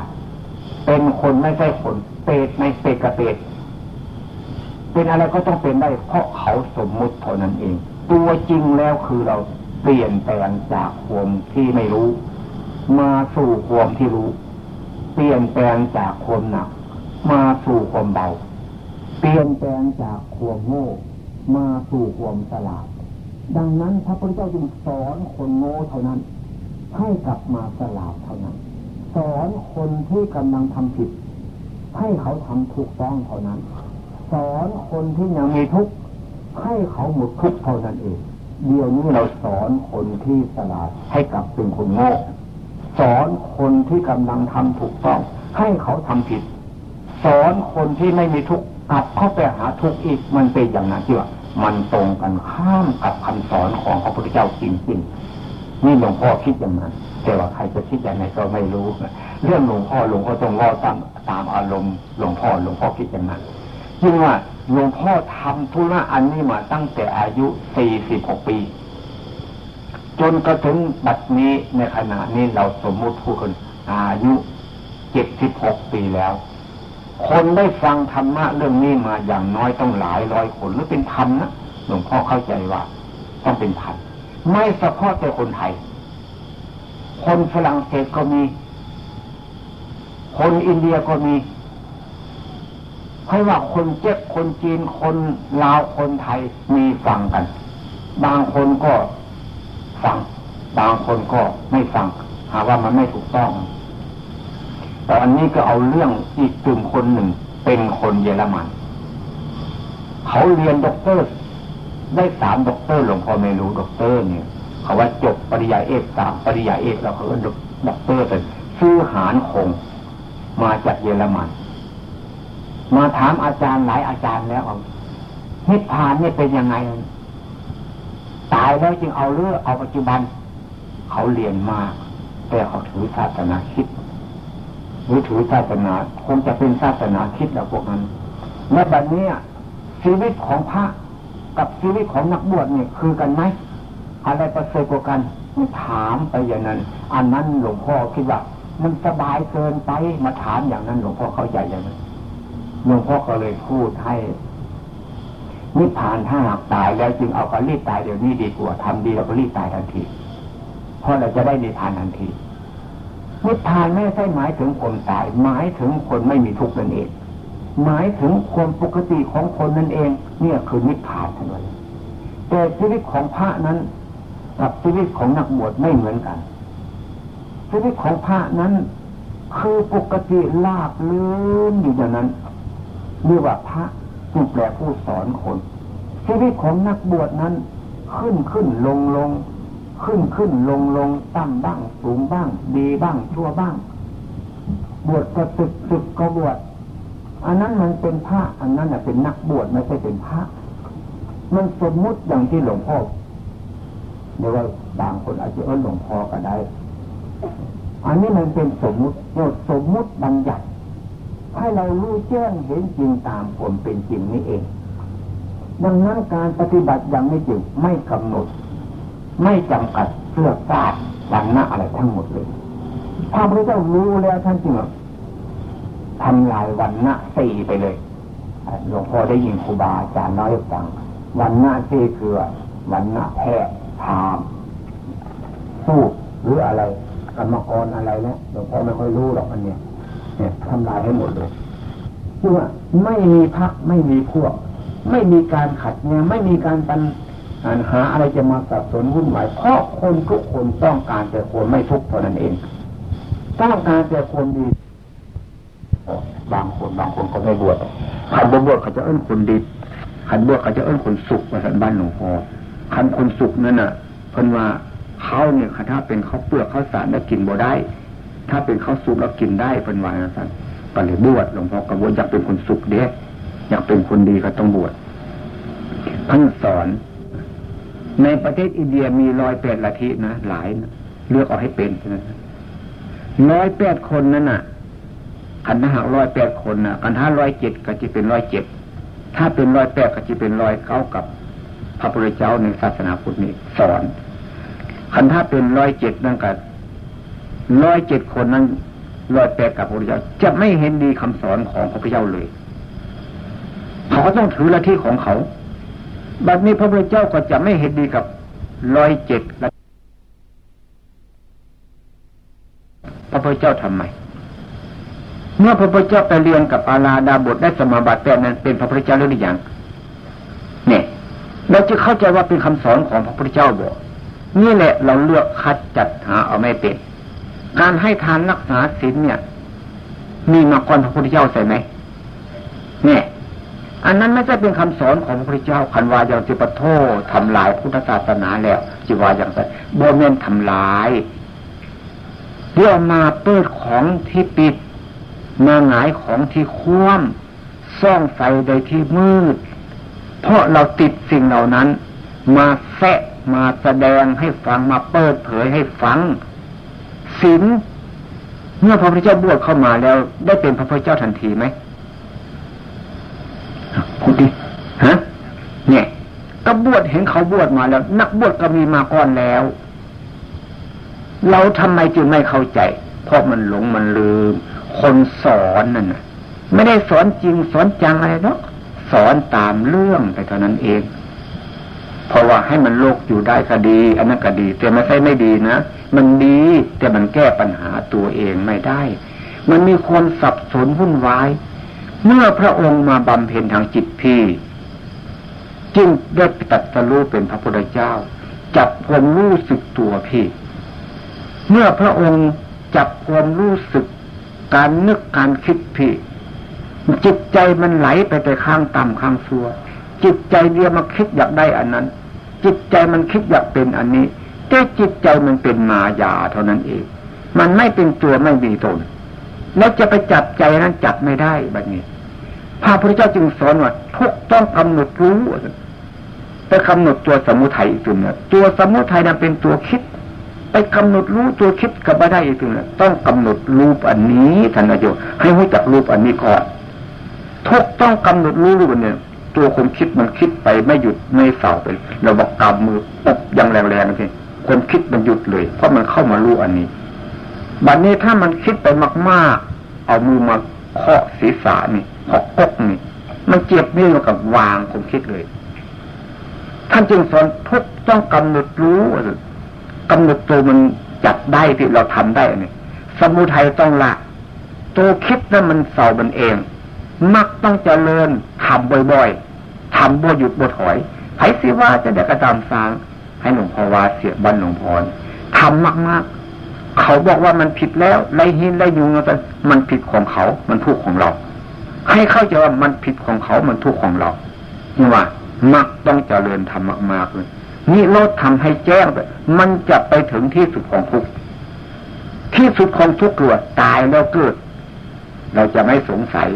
เป็นคนไม่ใช่คนเปรตไม่เปรตกับเปรตเป็นอะไรก็ต้องเป็นได้ เพราะเขาสมมุติเท่านั้นเอง ตัวจริงแล้วคือเราเปลี่ยนแปลงจากความที่ไม่รู้ มาสู่ความที่รู้ เปลี่ยนแปลงจากความหนัก มาสู่ความเบา เปลี่ยนแปลงจากความโง่มาสู่ความสลาด ดังนั้นพระพุทธเจ้าจึงสอนคนโง่เท่านั้น ให้กลับมาสลาดเท่านั้น สอนคนที่กำลังทำผิด ให้เขาทำถูกต้องเท่านั้น สอนคนที่ยังมีทุกข์ให้เขาหมดทุกข์เท่านั้นเองเดี๋ยวนี้เราสอนคนที่สลาดให้กลับเป็นคนโง่สอนคนที่กำลังทำถูกต้อง ให้เขาทำผิด สอนคนที่ไม่มีทุกข์กลับเข้าไปหาทุกข์อีกมันเป็นอย่างนั้นที่ว่ามันตรงกันข้ามกับคำสอนของพระพุทธเจ้าจริงๆนี่หลวงพ่อคิดอย่างนั้น แต่ว่าใครจะคิดย่างไรก็ไม่รู้ เรื่องหลวงพ่อหลวงพ่อต้องว่าตามตามอารมณ์หลวงพ่อหลวงพ่อคิดอย่างนั้นจึงว่าหลวงพ่อทำธุระอันนี้มาตั้งแต่อายุสี่สิบหกปี จนกระถึงบัดนี้ในขณะนี้เราสมมุติผู้คนอายุเจ็ดสิบหกปีแล้ว คนได้ฟังธรรมะเรื่องนี้มาอย่างน้อยต้องหลายร้อยคนหรือเป็นพันนะหลวงพ่อเข้าใจว่า ต้องเป็นพัน ไม่เฉพาะแต่คนไทย คนฝรั่งเศสก็มี คนอินเดียก็มีให้ว่าคนเจ็บคนจีนคนลาวคนไทยมีฟังกัน บางคนก็ฟัง บางคนก็ไม่ฟัง หาว่ามันไม่ถูกต้องแต่อันนี้ก็เอาเรื่องอีกกลุ่มคนหนึ่งเป็นคนเยอรมัน เขาเรียนด็อกเตอร์ ได้สามด็อกเตอร์หลวงพ่อไม่รู้ด็อกเตอร์เนี่ย เขาว่าจบปริญญาเอกสามปริญญาเอกแล้วเขาเรียนด็อกเตอร์แต่ซื้อหารคงมาจากเยอรมัน มาถามอาจารย์หลายอาจารย์แล้วนิพพานนี่เป็นยังไง ตายแล้วจึงเอาเรื่องเอาปัจจุบัน เขาเรียนมากแต่เขาถือศาสนาคิดหรือถือศาสนาคงจะเป็นศาสนาคิดแล้วพวกนั้นในบัดนี้ชีวิตของพระกับชีวิตของนักบวชเนี่ยคือกันไหม อะไรประเสริฐกว่ากันถามไปอย่างนั้น อันนั้นหลวงพ่อคิดว่ามันสบายเกินไปมาถามอย่างนั้น หลวงพ่อเข้าใจอย่างนั้นหลวงพ่อก็เลยพูดให้นิพพานถ้าหากตายแล้วจึงเอาก็รีบตายเดี๋ยวนี้ดีกว่าทำดีเราก็รีบตายทันทีเพราะเราจะได้นิพพานทันทีนิพพานไม่ใช่หมายถึงคนตาย หมายถึงคนไม่มีทุกข์นั่นเอง หมายถึงความปกติของคนนั่นเอง เนี่ยคือนิพพานทั้งนั้นแต่ชีวิตของพระนั้น กับชีวิตของนักบวชไม่เหมือนกัน ชีวิตของพระนั้น คือปกติลาบลื่นอยู่อย่างนั้นเรียกว่าพระผู้แปลผู้สอนคนชีวิตของนักบวชนั้น ขึ้นขึ้นลงลงขึ้นขึ้นลงลงต่ำบ้าง สูงบ้าง ดีบ้าง ชั่วบ้าง บวชก็ศึกศึกก็บวชอันนั้นมันเป็นพระอันนั้นเป็นนักบวชไม่ใช่เป็นพระ มันสมมุติอย่างที่หลวงพ่อ เรียกว่าบางคนอาจจะเออหลวงพ่อก็ได้ อันนี้มันเป็นสมมุติโยสมมุติบัญญัติ ให้เรารู้แจ้งเห็นจริงตามผลเป็นจริงนี่เอง ดังนั้นการปฏิบัติอย่างไม่จริงไม่กำหนด ไม่จำกัดเสื้อซาดวันหน้าอะไรทั้งหมดเลยถ้าพระเจ้ารู้แล้วท่านจึงทำลายวันหน้าสี่ไปเลยหลวงพ่อได้ยินครูบาอาจารย์น้อยฟังวันหน้าสี่คือวันหน้าแพ้ามสู้หรืออะไรกรรมกรอะไรนะหลวงพ่อไม่ค่อยรู้หรอกอันเนี้ยเนี่ยทำลายให้หมดเลยจึงว่าไม่มีพักไม่มีพวก ไม่มีการขัดแย้งไม่มีการปัญหาอะไรจะมาสับสนวุ่นวายเพราะคนทุกคนต้องการแต่คนไม่ทุกข์เท่านั้นเอง ต้องการแต่คนดีบางคนบางคนก็ไม่บวชขันบวชเขาจะเอิ้นคนดีขันบวชเขาจะเอิ้นคนสุขมาสันบ้านหลวงพ่อ ขันคนสุขนั่นน่ะเพิ่นว่าเขาเนี่ยถ้าเป็นข้าวเปลือกข้าวสารแล้วกินบ่ได้ ถ้าเป็นข้าวสุกแล้วกินได้เพิ่นว่าสันก็เลยบวชหลวงพ่อกระบวนอยากเป็นคนสุขเด้อยากเป็นคนดีก็ต้องบวชท่านสอน ในประเทศอินเดียมีร้อยแปดละทินะหลายนะเลือกเอาให้เป็นนะร้อยแปดคนนั้นน่ะขันถ้าหากร้อยแปดคนน่ะขันถ้าร้อยเจ็ดก็จะเป็นร้อยเจ็ดถ้าเป็นร้อยแปดก็จะเป็นร้อยเก้ากับ พระพุทธเจ้าในศาสนาพุทธนี้สอนขันถ้าเป็นร้อยเจ็ดนั่นกับร้อยเจ็ดคนนั้นร้อยแปดกับพระพุทธเจ้าจะไม่เห็นดีคำสอนของพระพุทธเจ้าเลย เขาก็ต้องถือละที่ของเขาบัดนี้พระพุทธเจ้าก็จะไม่เห็นดีกับร้อยเจ็ดพระพุทธเจ้าทำไมเมื่อพระพุทธเจ้าไปเรียนกับอาลาดาบทได้สมาบัติแปดนั้นเป็นพระพุทธเจ้าหรือยังเนี่ย เราจะเข้าใจว่าเป็นคำสอนของพระพุทธเจ้าบอกนี่แหละเราเลือกคัดจัดหาเอาไม่เป็นการให้ทานรักษาศีลเนี่ย มีมาก่อนพระพุทธเจ้าใช่ไหมเนี่ย อันนั้นไม่ใช่เป็นคำสอนของพระพุทธเจ้าคันวาอย่างจิปโททำลายพุทธศาสนาแล้วจิวาอย่างไรโบเมนทำลายเรียกมาเปิดของที่ปิดมาหงายของที่คว่ำซ่องไฟใดที่มืด เพราะเราติดสิ่งเหล่านั้น มาแฝะมาแสดงให้ฟังมาเปิดเผยให้ฟังศีลเมื่อพระพุทธเจ้าบวชเข้ามาแล้ว ได้เป็นพระพุทธเจ้าทันทีไหมพูดดิฮะเนี่ยก็บวชเห็นเขาบวชมาแล้ว นักบวชก็มีมาก่อนแล้ว เราทำไมจึงไม่เข้าใจ เพราะมันหลงมันลืม คนสอนนั่นไม่ได้สอนจริงสอนจังอะไรหรอก สอนตามเรื่องไปเท่านั้นเอง เพราะว่าให้มันโลกอยู่ได้ก็ดี อันนั้นก็ดี แต่ไม่ใช่ไม่ดีนะมันดีแต่มันแก้ปัญหาตัวเองไม่ได้ มันมีคนสับสนวุ่นวาย เมื่อพระองค์มาบำเพ็ญทางจิตพี่จึงได้ตัดสรู้เป็นพระพุทธเจ้า จับความรู้สึกตัวพี่ เมื่อพระองค์จับความรู้สึก การนึกการคิดผิด จิตใจมันไหลไปแต่ข้างต่ำข้างซัวจิตใจเดียวมาคิดอยากได้อันนั้น จิตใจมันคิดอยากเป็นอันนี้ แต่จิตใจมันเป็นมายาเท่านั้นเอง มันไม่เป็นตัวไม่มีตน แล้วจะไปจับใจนั้นจับไม่ได้แบบนี้พระพุทธเจ้าจึงสอนว่าทุกต้องกำหนดรู้ไปกำหนดตัวสมุทัยอีกตัวนี่ยตัวสมุทัยนั้นเป็นตัวคิด ไปกำหนดรู้ตัวคิดกับไม่ได้อีกทีนะต้องกำหนดรูปอันนี้ท่านนายโยให้รู้จักรูปอันนี้ก่อน ทุกต้องกำหนดรู้รูปเนี่ย ตัวคนคิดมันคิดไปไม่หยุดไม่เศร้าไปเราบอกกำมือปุ๊บยังแรงๆทีคนคิดมันหยุดเลย เพราะมันเข้ามารู้อันนี้บัดนี้ถ้ามันคิดไปมากๆ เอามือมาเคาะศีรษะนี่เคาะกกนี่ มันเจ็บนี่กับวางคนคิดเลย ท่านจึงสอนทุกต้องกำหนดรู้กำหนดตัวมันจับได้ที่เราทำได้เนี่ยสมุทัยต้องละ ตัวคิดนั้นมันเศร้ามันเอง มักต้องเจริญทำบ่อยๆทำบ่หยุดบ่ถอยไผสิว่าจะเด็กกระตามสาง ให้หลวงพ่อว่าเสียบันหลวงพรทำมากๆ เขาบอกว่ามันผิดแล้วไรหินไรยุงแต่มันผิดของเขา มันทุกข์ของเรา ให้เข้าใจว่ามันผิดของเขา มันทุกข์ของเรานี่ว่า มักต้องเจริญทำมากๆเลยนิโรธทำให้แจ้งไปมันจะไปถึงที่สุดของทุกที่สุดของทุกข์คือตายแล้วเกิด เราจะไม่สงสัย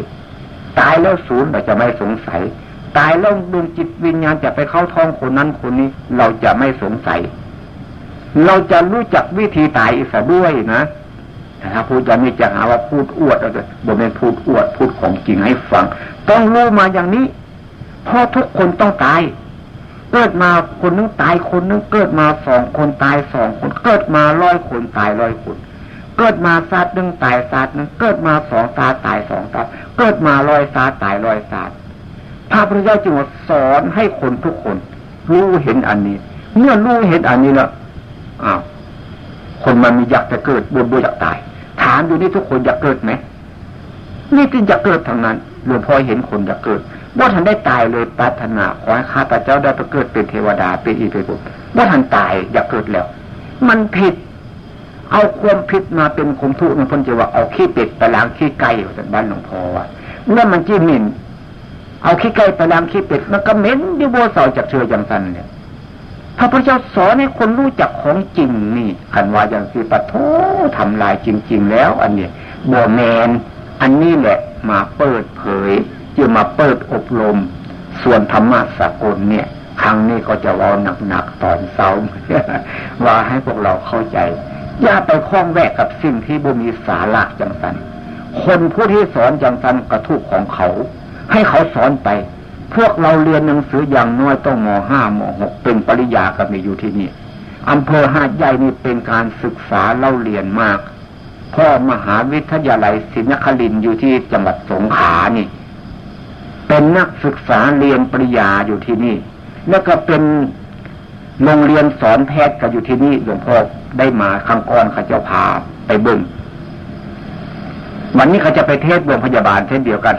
ตายแล้วศูนย์เราจะไม่สงสัย ตายแล้วดวงจิตวิญญาณจะไปเข้าท้องคนนั้นคนนี้ เราจะไม่สงสัย เราจะรู้จักวิธีตายอีกด้วยนะถ้าพูดอย่างนี้จะหาว่าพูดอวดเราจะบอกเป็นพูดอวดพูดของจริงให้ฟัง ต้องรู้มาอย่างนี้เพราะทุกคนต้องตาย เกิดมาคนนึงตายคนนึงเกิดมาสองคนตายสองคน เกิดมาร้อยคนตายร้อยคน เกิดมาซาดหนึ่งตายซาดหนึ่งเกิดมาสองตาตายสองตาเกิดมาร้อยซาตายร้อยซาดพระพุทธเจ้าจึงสอนให้คนทุกคน รู้เห็นอันนี้ เมื่อรู้เห็นอันนี้แล้วอ้าวคนมันมีอยากจะเกิดบวชบวชอยากตาย ถามอยู่นี่ทุกคนอยากเกิดไหมนี่จึงจะเกิดทางนั้น
หลวงพ่อเห็นคนจะเกิดว่าท่านได้ตายเลยปรารถนาขอให้ข้าพเจ้าได้ไปเกิดเป็นเทวดาเป็นอีเป็นบุตรว่าท่านตายอยากเกิดแล้ว มันผิด เอาความผิดมาเป็นคมทุกข์มันพ้นจะว่าเอาขี้เป็ดไปล้างขี้ไก่จากบ้านหลวงพ่อว่าเมื่อมันจี้มินเอาขี้ไก่ไปล้างขี้เป็ดมันก็เหม็นดิโบเสาจากเชืออย่างสันเนี่ยพระพุทธเจ้าสอนให้คนรู้จักของจริงนี่ขันว่าอย่างสิปะโททำลายจริง ๆ แล้ว อันนี้บัวแมนอันนี้แหละมาเปิดเผยจะมาเปิดอบรม ส่วนธรรมะสากลเนี่ย ครั้งนี้ก็จะว่าหนักๆตอนเช้าว่าให้พวกเราเข้าใจ อย่าไปคล้องแวกกับสิ่งที่บุมีสาระจังสันคนผู้ที่สอนจังสันกระทุกของเขา ให้เขาสอนไป พวกเราเรียนหนังสืออย่างน้อยต้องมห้ามหกเป็นปริญญากับมีอยู่ที่นี่อำเภอหาดใหญ่นี่เป็นการศึกษาเล่าเรียนมากพ่อมหาวิทยาลัยศิลคลินอยู่ที่จังหวัดสงขลานี่ เป็นนักศึกษาเรียนปริญญาอยู่ที่นี่ แล้วก็เป็นโรงเรียนสอนแพทย์ก็อยู่ที่นี่หลวงพ่อ ได้มาครั้งก่อนเขาจ้าพาไปบึ้งวันนี้เขาจะไปเทศโรงพยาบาลเช่นเดียวกัน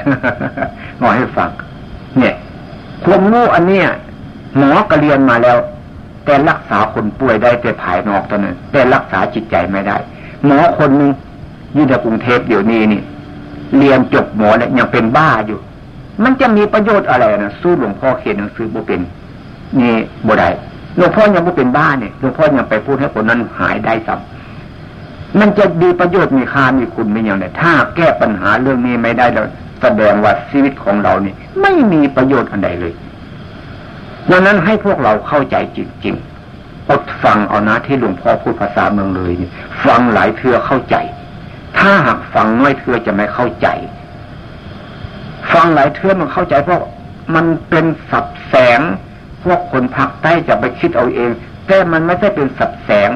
งอให้ฟังเนี่ยความรู้อันเนี้ยหมอก็เรียนมาแล้ว แต่รักษาคนป่วยได้แต่ภายนอกตัวนั้นแต่รักษาจิตใจไม่ได้ หมอคนหนึ่งอยู่ในกรุงเทพเดี๋ยวนี้นี่ เรียนจบหมอเนี่ยยังเป็นบ้าอยู่ มันจะมีประโยชน์อะไรนะสู้หลวงพ่อเขียนหนังสือบ่เป็น นี่บ่ได้ หลวงพ่อยังบ่เป็นบ้าเนี่ยหลวงพ่อยังไปพูดให้คนนั้นหายได้ซ้ำมันจะดีประโยชน์มีค่ามีคุณไม่อย่างไรถ้าแก้ปัญหาเรื่องนี้ไม่ได้แล้วแสดงว่าชีวิตของเราเนี่ยไม่มีประโยชน์อันใดเลยดังนั้นให้พวกเราเข้าใจจริงๆอดฟังเอานะที่หลวงพ่อพูดภาษาเมืองเลยนี่ฟังหลายเทือเข้าใจ ถ้าหากฟังน้อยเทือจะไม่เข้าใจ ฟังหลายเทือมันเข้าใจเพราะมันเป็นสับแสง พวกคนภาคใต้จะไปคิดเอาเอง แต่มันไม่ใช่เป็นสับแสง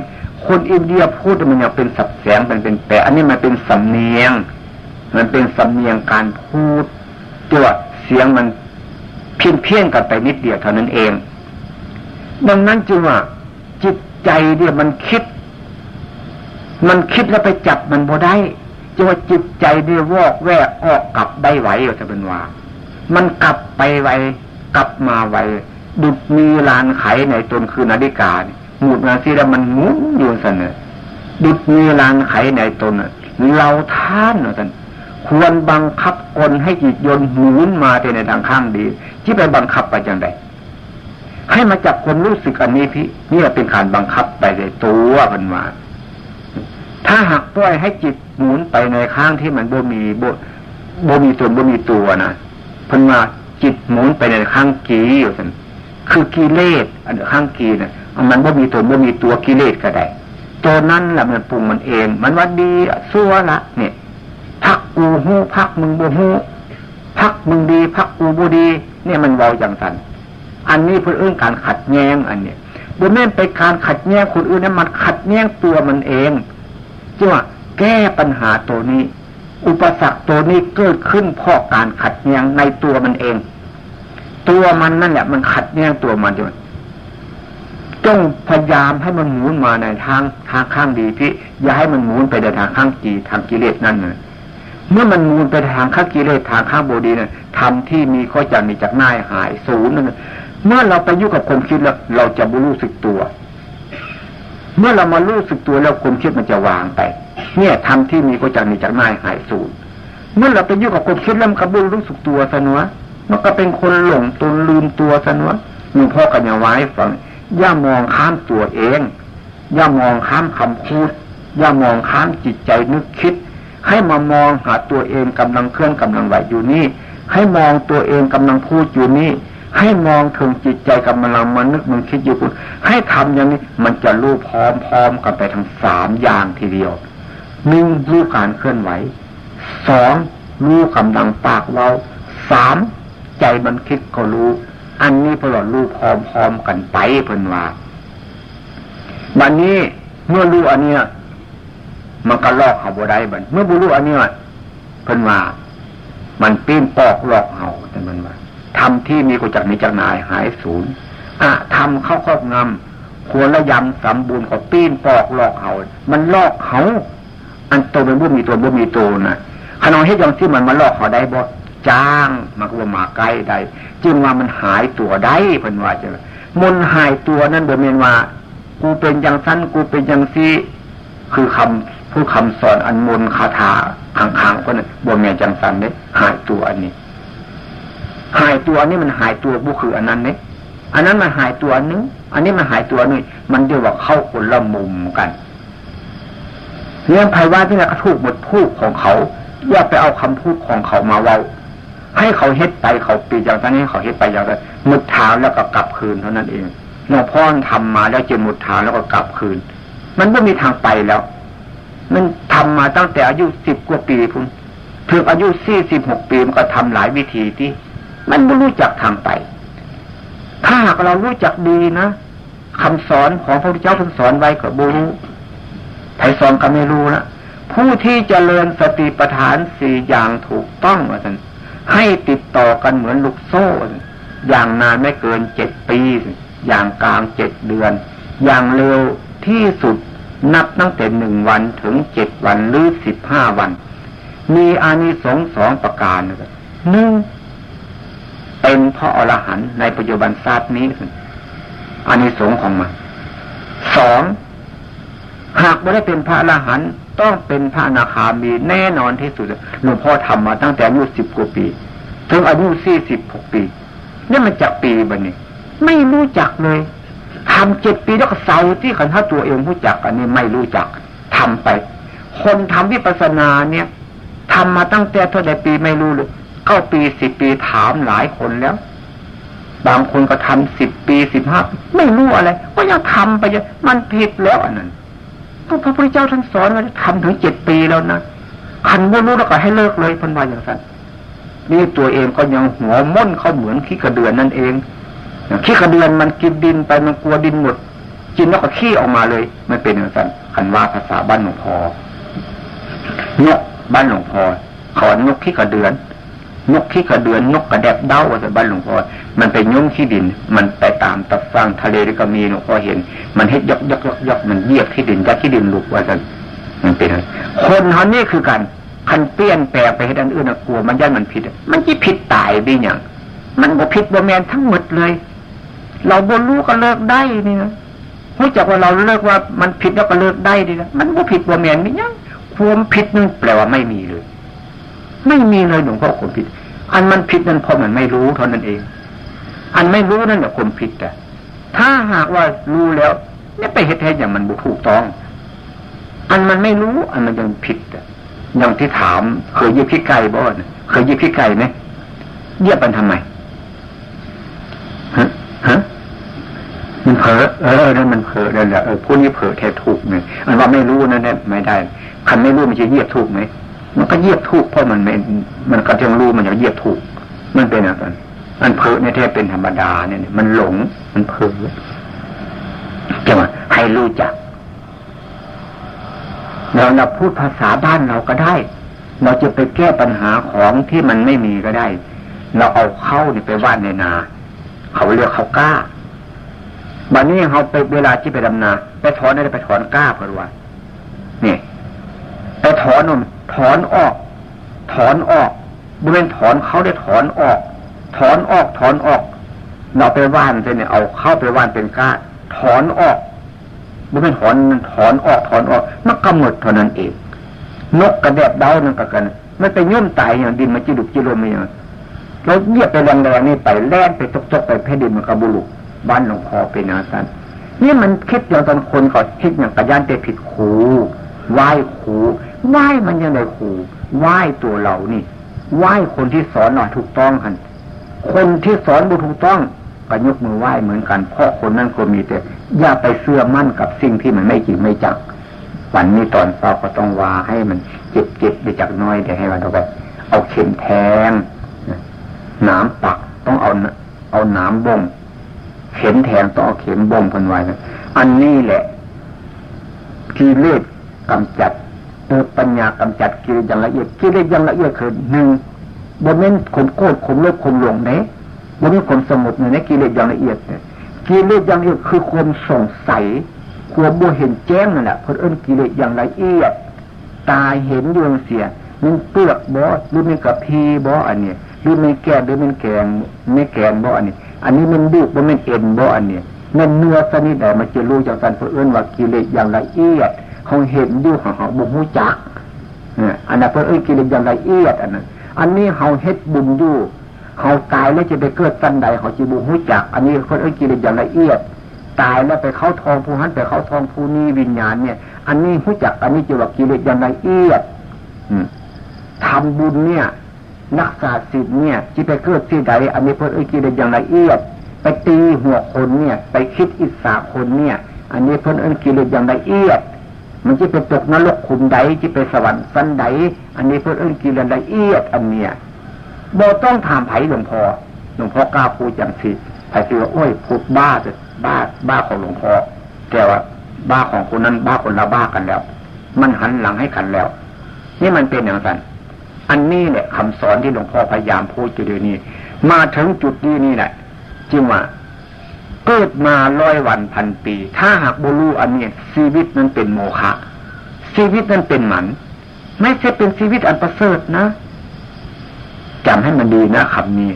คนอินเดียพูดมันยังเป็นสับแสงมันเป็นแต่อันนี้มันเป็นสำเนียง มันเป็นสำเนียงการพูดตัวเสียงมันเพี้ยนเพี้ยนกันไปนิดเดียวเท่านั้นเอง ดังนั้นจึงว่าจิตใจเนี่ยมันคิด มันคิดแล้วไปจับมันบ่ได้จะว่าจิตใจเนี่ยวอกแวกออกกลับได้ไหวจะเป็นว่า มันกลับไปไวกลับมาไว ดุดมีลานไขในตนคือนาฬิกาหมุดนาซีแล้วมันหมุนอยู่เสนอดุดมีลานไขในตนเราท่านเสันควรบังคับคนให้จิตยนหมุนมาในทางข้างดีที่ไปบังคับไปจังไดให้มาจับความรู้สึกอันนี้พี่นี่เป็นการบังคับไปในตัวมันมา ถ้าหากปล่อยให้จิตหมุนไปในข้างที่มันบ่มีบ่บ่มีตัวบ่มีตัวนะพันมาจิตหมุนไปในข้างกี้อยู่สัน คือกิเลสอันข้างกีนะ่ะมันบ่มีตัวบ่มีตัวกิเลสก็ได้ตัวนั้นแหละมันปรุงมันเอง มันว่าดีซัวละเนี่ยพักกูหูพักมึงบ่หูพักมึงดี พักกูบ่ดี เนี่ยมันเบาอย่างสันอันนี้เพื่อเอื้องการขัดแย้งอันเนี้ยบุญแม่ไปการขัดแย้งคนอื่นนั้นมันขัดแย้งตัวมันเองจึงว่าแก้ปัญหาตัวนี้ อุปสรรคตัวนี้เกิดขึ้นเพราะการขัดแย้งในตัวมันเอง ตัวมันนั่นแหละมันขัดแย้งตัวมันอยู่ต้องพยายามให้มันหมุนมาในทางทางข้างดีพี่อย่าให้มันหมุนไปในทางข้างกีทางกิเลสนั่นเลยเมื่อมันมูลไปทางข้ากิเลสทางข้างโบดีเนี่ยทำที่มีข้อจักมีจากน่ายหายศูนย์นั่นเมื่อเราไปยุ่งกับความคิดแล้วเราจะไม่รู้สึกตัว เมื่อเรามารู้สึกตัวแล้วความคิดมันจะวางไป เนี่ยทำที่มีก็จะมีจากนายหายสูญเมื่อเราไปยุ่งกับความคิดแล้วมันก็บุรู้สึกตัวสนว มันก็เป็นคนหลงตนลืมตัวสนวหลวงพ่อกันยาไว้ฟังย่ามองข้ามตัวเอง ย่ามองข้ามคำพูด ย่ามองข้ามจิตใจนึกคิด ให้มามองหาตัวเองกำลังเคลื่อนกำลังไหวอยู่นี่ ให้มองตัวเองกำลังพูดอยู่นี่ ให้มองถึงจิตใจกับมันเรามันนึกมันคิดอยู่คุณให้ทำอย่างนี้ มันจะรู้พร้อมๆกันไปทั้งสามอย่างทีเดียวหนึ่งรู้การเคลื่อนไหวสองรู้กำลังปากเราสาม ใจมันคิดก็รู้ อันนี้พลอดรู้พร้อมๆกันไปเพิ่นว่าบันนี้เมื่อรู้อันเนี้ยมันก็ลอกเขาบ่ได้บันเมื่อบุรู้อันเนี้ยเพิ่นว่ามันปีนปอกหลอกเขาแต่มันว่าทำที่มีกุจักมีจักนายหายศูนย์อะทำเข้าครอบงำควรละยำสมบูรณ์ของปีนปอกหลอกเขามันลอกเขาอันตัวเป็นบุมีตัวบุมีตัวนะขนมเฮ็ดยังที่มันมาลอกเขาได้บ่ จ้างมันก็มาใกล้ได้จึงว่ามันหายตัวได้เพิ่นว่าจะมนหายตัวนั้นบ่เมนว่า กูเป็นอย่างสั้นกูเป็นอย่างซีคือคำผู้คำสอนอันมนคาถาขังๆก็นั้นบ่เมนจังสันเนี่ยหายตัวอันนี้ หายตัวนี้มันหายตัวบุคืออันนั้นเนี่ยอันนั้นมันหายตัวนึงอันนี้มันหายตัวนึงมันเดียวว่าเข้าคนละมุมกันเรื่องภายว่าที่นั่ก็ถูกหมดพูดของเขาอย่าไปเอาคำพูดของเขามาเว้า ให้เขาเฮ็ดไปเขาปีอย่างนั้นให้เขาเฮ็ดไปอย่างนั้นมุดเท้าแล้วก็กลับคืนเท่านั้นเองหลวงพ่อทำมาแล้วจะมุดเท้าแล้วก็กลับคืน มันไม่มีทางไปแล้ว มันทำมาตั้งแต่อายุสิบกว่าปีพุ่นถึงอายุสี่สิบหกปีมันก็ทำหลายวิธีที่ มันไม่รู้จักทางไป ถ้าหากเรารู้จักดีนะคำสอนของพระพุทธเจ้าท่านสอนไว้ก็บูรู้ไทยสอนก็ไม่รู้ละผู้ที่จเจริญสติปัฏฐานสี่อย่างถูกต้องว่าท่าน ให้ติดต่อกันเหมือนลูกโซ่ อย่างนานไม่เกินเจ็ดปี อย่างกลางเจ็ดเดือน อย่างเร็วที่สุดนับตั้งแต่หนึ่งวันถึงเจ็ดวันหรือสิบห้าวัน มีอานิสงส์สองประการนะครับหนึ่งเป็นพระอรหันต์ในปัจจุบันชาตินี้อานิสงส์ของมันสองหากไม่ได้เป็นพระอรหันต์ ต้องเป็นพระนาคามีแน่นอนที่สุดหลวงพ่อทำมาตั้งแต่อายุสิบกว่าปีถึงอายุสี่สิบหกปีนี่มันจากปีบันนี้ ไม่รู้จักเลยทำเจ็ดปีแล้วก็เศร้าที่ขันท่าตัวเองรู้จักอันนี้ไม่รู้จักทำไป คนทำวิปัสสนาเนี่ยทำมาตั้งแต่เท่าใดปีไม่รู้เลยเก้าปีสิบปีถามหลายคนแล้ว บางคนก็ทำสิบปีสิบห้าไม่รู้อะไร ก็ยังทำไปมันผิดแล้วอันนั้น ก็พระพุทธเจ้าท่านสอนว่าทำถึงเจ็ดปีแล้วนะขันไม่รู้แล้วก็ให้เลิกเลยพันวาอย่างนั้นนี่ตัวเองก็ยังหัวม่นเขาเหมือนขี้กระเดือนนั่นเองขี้กระเดือนมันกินดินไปมันกลัวดินหมดกินแล้วก็ขี้ออกมาเลยไม่เป็นอย่างนั้นขันว่าภาษาบ้านหลวงพ่อเนกบ้านหลวงพ่อขอนกขี้กระเดือน นกขี้กระเดือนนกกระแดบเด้าแต่บ้านหลวงพ่อมันไปยุ่งขี้ดิน มันไปตามตะฟังทะเลก็มีหลวงพ่อเห็น มันเฮ็ดยกยกยกยกมันเยียบขี้ดินยัดขี้ดินลุกว่าสันมันเป็นคนเขานี่คือกันคันเปลี่ยนแปลงไปให้ดันอื่นกลัว มันยันมันผิด มันจีผิดตายดีอย่างมันบ่ผิดบ่แมนทั้งหมดเลย เราบ่รู้ก็เลิกได้นี่นะรู้จักว่าเราเลิกว่ามันผิดแล้วก็เลิกได้ดีนะมันบ่ผิดบ่แมนนี่ยังความผิดนึงแปลว่าไม่มีเลย ไม่มีเลยหลวงพ่อคนผิด อันมันผิดนั่นเพราะมันไม่รู้เท่านั้นเอง อันไม่รู้นั่นแหละคนผิดแต่ถ้าหากว่ารู้แล้วเนี่ยไปเหตุแท้อย่างมันบุถูกต้อง อันมันไม่รู้ อันมันยังผิดอย่างที่ถามเคยยิบพี่ไก่บ่อนเคยยิบพี่ไก่ไหมเยียบมันทำไมฮะฮะมันเผลอเออนั่นมันเผลอนั่นแหละเออผู้นี้เผลอแท้ถูกเนี่ยอันว่าไม่รู้นั่นเนี่ยไม่ได้คันไม่รู้มันจะเยียบถูกไหม มันก็เยียบถูกเพราะมันไม่มันก็ยังรู้มันจะเยียบถูก มันเป็นอะไรอันเพอในแท้เป็นธรรมดาเนี่ย มันหลงมันเพอจะมาให้รู้จักเราเราพูดภาษาบ้านเราก็ได้ เราจะไปแก้ปัญหาของที่มันไม่มีก็ได้ เราเอาเข้านี่ไปว่านในนา เขาเรียกเขากล้าบัดนี้เขาไปเวลาที่ไปดำนา ไปถอนได้ไปถอนกล้าเพราะว่าเนี่ยไปถอนนน ถอนออก ถอนออกบริเวณถอนเขาได้ถอนออก ถอนออกถอนออกเราไปว่านเนี่ยเอาเข้าไปว่านเป็นก้าถอนออกบริเวณถอนถอนออกถอนออกมันกำหนดเท่านั้นเองนกกระแดบเดานั่นกันไม่ไปย่นตายอย่างดินมาจิดุกจิโลมีอย่างเราเยียบไปแรงๆนี่ไปแล่นไปตกๆไปแผ่ดินมันกระบุลุบ้านหลวงพ่อเป็นอย่างนั้นนี่มันคิดอย่างตอนคนเขาคิดอย่างกระยานเตผิดขูไหว้ขู ไหว้มันยังไงครูไหว้ตัวเรานี่ไหว้คนที่สอนหน่อยถูกต้องกันคนที่สอนบุถูกต้องก็ยกมือไหว้เหมือนกัน เพราะคนนั้นก็มีแต่ อย่าไปเสื่อมั่นกับสิ่งที่มันไม่จริงไม่จังวันนี้ตอนเช้าก็ต้องวาให้มันเจ็บเจ็บไปจากน้อยเดี๋ยวให้มันเอาไป เอาเข็มแทงน้ำปักต้องเอาเอาน้ำบ่ง เข็มแทงต้องเอาเข็มบ่งพันไว้นะอันนี้แหละที่เลือดกำจัด ปัญญากำจัดกิเลสอย่างละเอียดกิเลสอย่างละเอียดคือหนึ่งบนเน้นขมโกรธขมโลภขมหลงเนบนนี้ขมสมุดเนี่ยกิเลสอย่างละเอียดเนี่ยกิเลสอย่างละเอียดคือความสงสัยความบัวเห็นแจ้งนั่นแหละเพราะเอิ้นกิเลสอย่างละเอียด ตาเห็นดวงเสียมันเปลือกบอหรือมันกับพีบออันเนี้ยรือไม่แก่หรือมันแกงไม่แกงบ่อันนี้ อันนี้มันดุบ่มันเอ็นบ่อันนี้นั่นเนื้อสนิทใดมันจะรู้จากการเพื่อนว่ากิเลสอย่างละเอียด เขาเห็นอยู่ของเขาบุหูจักอันนั้นเพื่อนกิเลสอย่างละเอียดอันนั้น อันนี้เขาเฮ็ดบุญอยู่เขาตายแล้วจะไปเกิดสันใดเขาจะบุหูจัก อันนี้เพื่อนกิเลสอย่างละเอียด ตายแล้วไปเข้าทองผู้หันไปเข้าทองผู้นี้วิญญาณเนี่ย อันนี้หูจัก อันนี้จะว่ากิเลสอย่างละเอียดทำบุญเนี่ยนักศาสตร์ศิลเนี่ยที่ไปเกิดที่ใดอันนี้เพื่อนเอ้ยกิเลสอย่างละเอียด ไปตีหัวคนเนี่ย ไปคิดอิสาคนเนี่ย อันนี้เพื่อนเอ้ยกิเลสอย่างละเอียด มันจะไปตกนรกขุมใดที่ไปสวรรค์สันใดอันนี้เพื่อเอ้ยกิเลสละเอียดอันเนี้ยบ่ต้องถามไผ่หลวงพ่อหลวงพ่อกล้าพูดอย่างสิไผ่คือว่าโอ้ยพูดบ้าเบ้าบ้าของหลวงพ่อแต่ว่าบ้าของคนนั้นบ้าคนละบ้ากันแล้ว มันหันหลังให้ขันแล้ว นี่มันเป็นอย่างนั้นอันนี้แหละคำสอนที่หลวงพ่อพยายามพูดอยู่เดี๋ยวนี้ มาถึงจุดนี้นี่แหละจึงว่า เกิดมาร้อยวันพันปี ถ้าหากบุรุอันนี้ชีวิตนั้นเป็นโมฆะชีวิตนั้นเป็นหมัน ไม่ใช่เป็นชีวิตอันประเสริฐนะจำให้มันดีนะคำนี้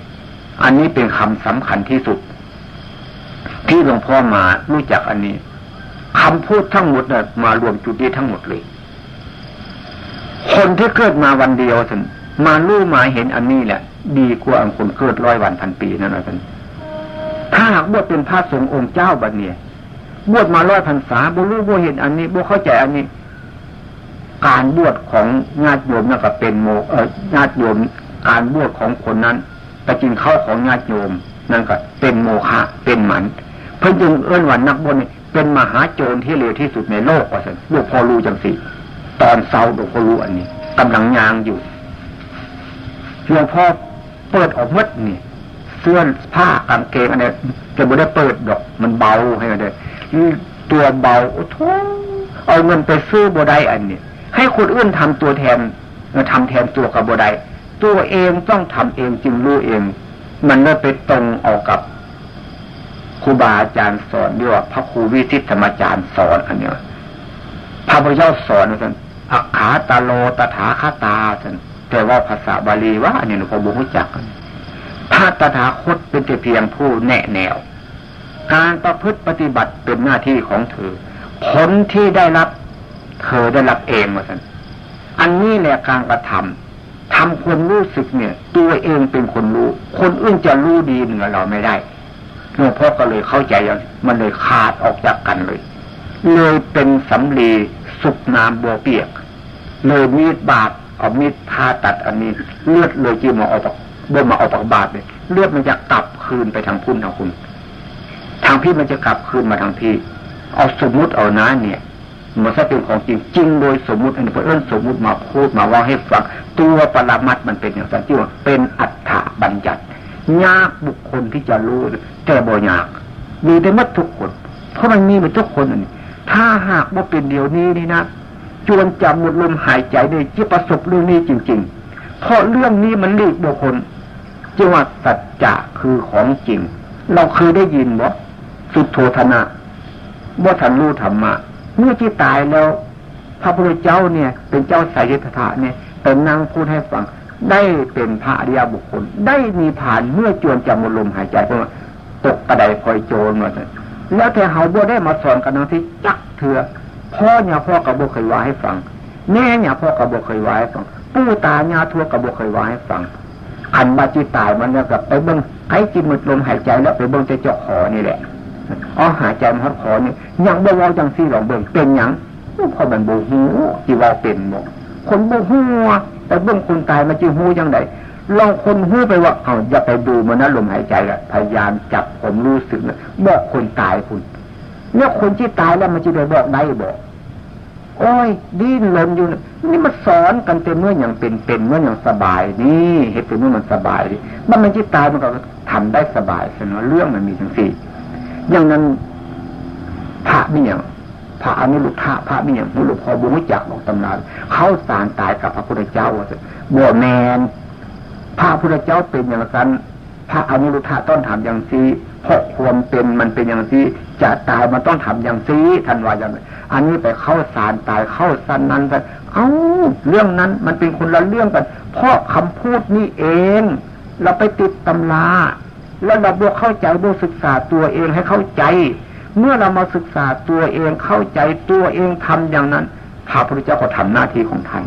อันนี้เป็นคำสำคัญที่สุด ที่หลวงพ่อมารู้จักอันนี้คำพูดทั้งหมดเนี่ยมารวมจุดนี้ทั้งหมดเลย คนที่เกิดมาวันเดียวท่านมาลู่มาเห็นอันนี้แหละ ดีกว่าอันคนเกิดร้อยวันพันปีนั่นนะท่าน ถ้าหากบวชเป็นพระสงฆ์องค์เจ้าบัดเนี่ยบวชมาร้อยพรรษาบุรู้บุเห็นอันนี้บุเข้าใจอันนี้ การบวชของญาติโยมนั่นก็เป็นโมเออญาติโยมการบวชของคนนั้นไปกินข้าวของญาติโยมนั่นก็เป็นโมฆะเป็นหมันเพื่อจึงเอื้อนวันนักบวชเป็นมหาโจรที่เลวที่สุดในโลกว่าสันลูกพอรู้จังสิตอนเศร้าหลวงพ่อรู้อันนี้กำลังยางอยู่หลวงพ่อเปิดออกมดนี่ เสื้อผ้ากางเกงอันนี้จะไม่ได้เปิดดอก มันเบาให้เลยตัวเบาโอ้โหเอาเงินไปซื้อบดายอันนี้ให้คนอื่นทำตัวแทนทำแทนตัวกับบดายตัวเองต้องทำเองจึงรู้เอง มันไม่ไปตรงเอากับครูบาอาจารย์สอนเรียกว่าพระครูวิทิตธรรมาจารย์สอนอันเนี้พระพุทธเจ้าสอนท่านอักขาตาโลตถาคตาท่านแต่ว่าภาษาบาลีว่าอันนี้หลวงพ่อบุญจักกัน พระตถาคตเป็นแต่เพียงผู้แนะแนว การประพฤติปฏิบัติเป็นหน้าที่ของเธอ ผลที่ได้รับ เธอได้รับเองมาท่านอันนี้แหละการกระทำทำคนรู้สึกเนี่ย ตัวเองเป็นคนรู้ คนอื่นจะรู้ดีเหนือเราไม่ได้หลวงพ่อก็เลยเข้าใจมันเลยขาดออกจากกันเลย เลยเป็นสำลีสุกน้ำบัวเปียก เลยมีดบาดเอามีดพาตัดอันนี้เลือดเลยจีมาเอาปาก เดินมาเอาปากบาดเลยเลือดมันจะกลับคืนไปทางพุ่นทางคุณ ทางพี่มันจะกลับคืนมาทางพี่ เอาสมมุติเอาน้าเนี่ยมันจะเป็นของจริงจริงโดยสมมุติอันนี้เพื่อนสมมุติมาพูดมาว่าให้ฟังตัวปรมัดมันเป็นอย่างนั้นที่ว่าเป็นอัฏฐบัญญัติยากบุคคลที่จะรู้แต่บ่ยาก มีได้มัดทุกคน เพราะมันมีมาทุกคนอันนี้ถ้าหากว่าเป็นเดี๋ยวนี้นี่นะจวนจะหมดลมหายใจได้ที่ประสบเรื่องนี้จริง ๆ เพราะเรื่องนี้มันลีกบุคคล จว่าสัจจะคือของจริง เราเคยได้ยินบ่สุดโทธนะว่าทันรู้ธรรมะเมื่อที่ตายแล้ว พระพุทธเจ้าเนี่ย เป็นเจ้าสายยธาเนี่ยเป็นนางพูดให้ฟัง ได้เป็นพระอริยบุคคล ได้มีผ่านเมื่อจวนจะหมดลมหายใจเพราะตกกระไดพลอยโจรมาเลยแล้วแต่เฮาบ่ได้มาสอนกันนะที่จักเถื่อพ่อเนี่ยพ่อกับบ่เคยว่าให้ฟัง แม่เนี่ยพ่อกับบ่เคยว่าให้ฟังปู่ตาญาทั่วกับบ่เคยว่าให้ฟัง ขันบาจิตายมันเนี่ยกับไปเบิ้งไอ้จิตมืดลมหายใจแล้วไปเบิ้งจะเจาะขอนี่แหละอ๋อหายใจมาขอนี่ยังเบ่เว้าจังซี่หรอกเบิ้งเป็นยังพอมันบ่ฮู้จีว่าเป็นบ่คนบ่ฮู้แต่เบิ้งคนตายมันจีฮู้ยังไงลองคนหู้ไปว่าเอาอย่าไปดูมันนะลมหายใจละพยายามจับผมรู้สึกนะบอกคนตายคุณเนี่ยคนที่ตายแล้วมันจะไปบอกได้บอก โอ้ยดิ้นรนอยู่ นี่มันสอนกันเต็มเมื่ออย่างเป็นเป็นเมื่ออย่างสบายนี่เหตุเป็นเมื่อมันสบายดิมันมันที่ตายมันก็ทำได้สบายเสนอเรื่องมันมีทั้งสี่อย่างนั้นพระนี่อย่างพระอนุรุทธะพระนี่อย่างนุรุพอบุญจักบอกตำนานเขาสารตายกับพระพุทธเจ้าว่าบัวแมนพระพุทธเจ้าเป็นอย่างนั้นพระอนุรุทธะต้องทำอย่างซีเพราะความเป็นมันเป็นอย่างซีจะตายมันต้องทำอย่างซีทันวาอย่าง อันนี้ไปเข้าสารตายเข้าสันนั้นไปเอ้าเรื่องนั้นมันเป็นคนละเรื่องกัน เพราะคำพูดนี่เอง เราไปติดตำราแล้วเราบวกเข้าใจบวกศึกษาตัวเองให้เข้าใจ เมื่อเรามาศึกษาตัวเองเข้าใจตัวเองทำอย่างนั้นพระพุทธเจ้าก็ทำหน้าที่ของท่าน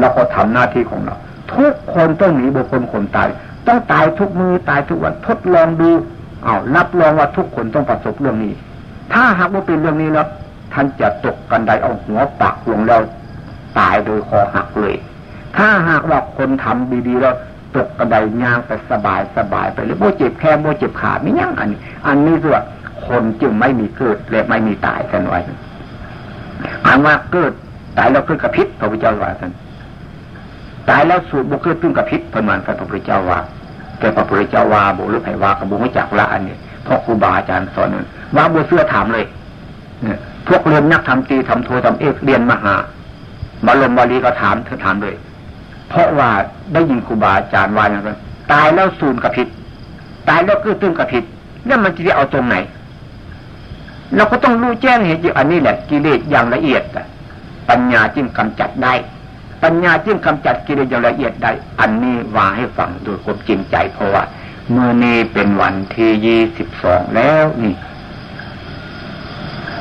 เราก็ทำหน้าที่ของเรา ทุกคนต้องหนีบุคคลคนตาย ต้องตายทุกมือตายทุกวันทดลองดูเอารับรองว่าทุกคนต้องประสบเรื่องนี้ ถ้าหากว่าเป็นเรื่องนี้แล้ว ท่านจะตกกันไดเอาหัวปักลงแล้วตายโดยคอหักเลย ถ้าหากว่าคนทำดีๆแล้วตกกระไดย่างไปสบายสบายไปหรือโบเจ็บแค่โบเจ็บขาไม่ยั่งอันนี้ อันนี้ส่วนคนจึงไม่มีเกิดและไม่มีตายกันไว้อันว่าเกิดตายแล้วเกิดกระพิษพระพุทธเจ้าว่าท่านตายแล้วสูดบุเกิดตึ้งกระพิษประมาณพระพุทธเจ้าว่าแต่พระพุทธเจ้าว่าบุรุษไผว่ากับบุไม่จักละอันนี้เพราะครูบาอาจารย์สอนว่าบุเสื้อถามเลย พวกเรียนนักทำตีทำโททำเอกเรียนมหาบาลมบาลีก็ถามเธอถามเลย เพราะว่าได้ยินครูบาอาจารย์ว่าอย่างไรตายแล้วสูญกับผิด ตายแล้วก็ตึ้งกับผิดนี่มันจะได้เอาตรงไหน เราก็ต้องรู้แจ้งเหตุอันนี้แหละกิเลสอย่างละเอียดปัญญาจึงกำจัดได้ ปัญญาจึงกำจัดกิเลสอย่างละเอียดได้ อันนี้ว่าให้ฟังโดยความจริงใจเพราะว่าเมื่อนี้เป็นวันที่ยี่สิบสองแล้วนี่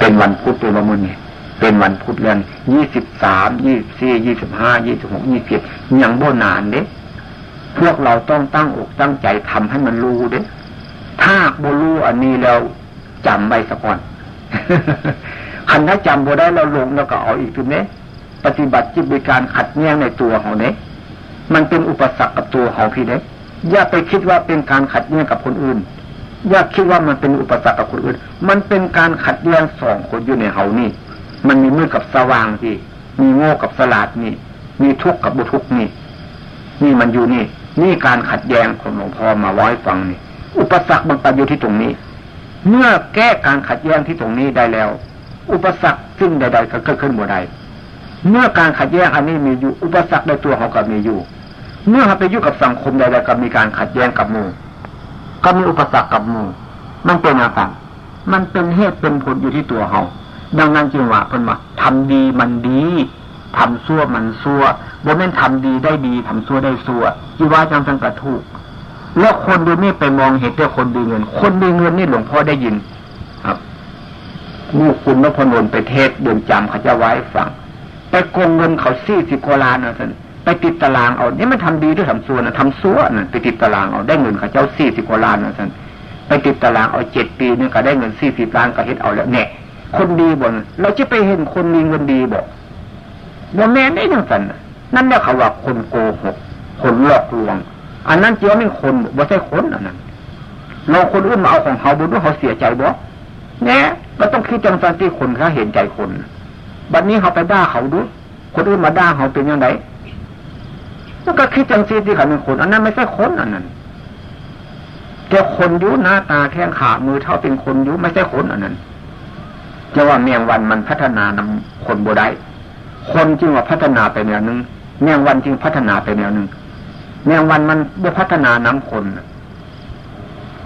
เป็นวันพุธตัวละมุนเนี่ยเป็นวันพุธเดือนยี่สิบสามยี่สี่ยี่สิบห้ายี่สิบหกยี่สิบยังโบนานเด้พวกเราต้องตั้งอกตั้งใจทำให้มันรู้เด้ถ้าโบรู้อันนี้แล้วจำไว้สักวันคันถ้าจำโบได้เราลงแล้วก็เอาอีกทีนี้ปฏิบัติจิตบริการขัดแย้งในตัวเของเนี้มันเป็นอุปสรรคกับตัวเของพี่เด็กอย่าไปคิดว่าเป็นการขัดแย้งกับคนอื่น อย่าคิดว่ามันเป็นอุปสรรคกับคนอื่น มันเป็นการขัดแย้งสองคนอยู่ในเฮานี่ มันมีมืดกับสว่างที่ มีโง่กับสลาดนี่ มีทุกข์กับบุทุกข์นี่ นี่มันอยู่นี่ นี่การขัดแย้งของหลวงพ่อมาไว้ฟังนี่ อุปสรรคมันไปอยู่ที่ตรงนี้ เมื่อแก้การขัดแย้งที่ตรงนี้ได้แล้ว อุปสรรคซึ่งใด ๆ ก็เกิดขึ้นบ่ได้เมื่อการขัดแย้งอันนี้มีอยู่ อุปสรรคในตัวเขาก็มีอยู่ เมื่อเขาไปยุ่งกับสังคมใดๆก็มีการขัดแย้งกับมู ก็มีอุปสรรคกับมูมันเป็นอะไรมันเป็นเหตุเป็นผลอยู่ที่ตัวเขาดังนั้นจึงว่าเพิ่นว่าทำดีมันดีทำซั่วมันซั่วบ่แม่นทำดีได้ดีทำซั่วได้ซั่วจีว่าจังสังกะถูกแล้วคนดูนี่ไปมองเห็นแต่คนดีเงิน คนดีเงินนี่หลวงพ่อได้ยิน ครับลูกคุณนพนนไปเทศเดินจำเขาจะไว้ฟังไปโกงเงินเขาสี่สิบกว่าล้านนะท่าน ไปติดตารางเอานี่มันทำดีด้วยทำซั่วนะทำซัวนะไปติดตารางเอาได้เงินเขาเจ้าสี่สิบกว่าล้านนะท่านไปติดตารางเอาเจ็ดปีนึงก็ได้เงินสี่สิบล้านก็เฮ็ดเอาแล้วเนี่ยคนดีบ่นเราจะไปเห็นคนมีเงินดีบอกว่าแม่ได้ทั้งสันนั่นแหละเขาว่าคนโกหกคนหลอกลวง อันนั้นเจ้าไม่คนบ่ใช่คนอันนั้นเราคนอื่นมาเอาของเขาบุญว่าเขาเสียใจบ่เนี่ยก็ต้องคิดจังสันที่คนเขาเห็นใจคน บัดนี้เขาไปด่าเขาดูคนอื่นมาด่าเขาเป็นยังไง แล้วก็คิดจังซีที่เขาเป็นคน อันนั้นไม่ใช่คนอันนั้นแต่คนยุหน้าตาแข้งขามือเท่าเป็นคนยุไม่ใช่คนอันนั้นจะว่าแมงวันมันพัฒนานำคนโบได้คนจึงว่าพัฒนาไปแนวหนึ่งแมงวันจึงพัฒนาไปแนวหนึ่งแมงวันมันบ่พัฒนานำคน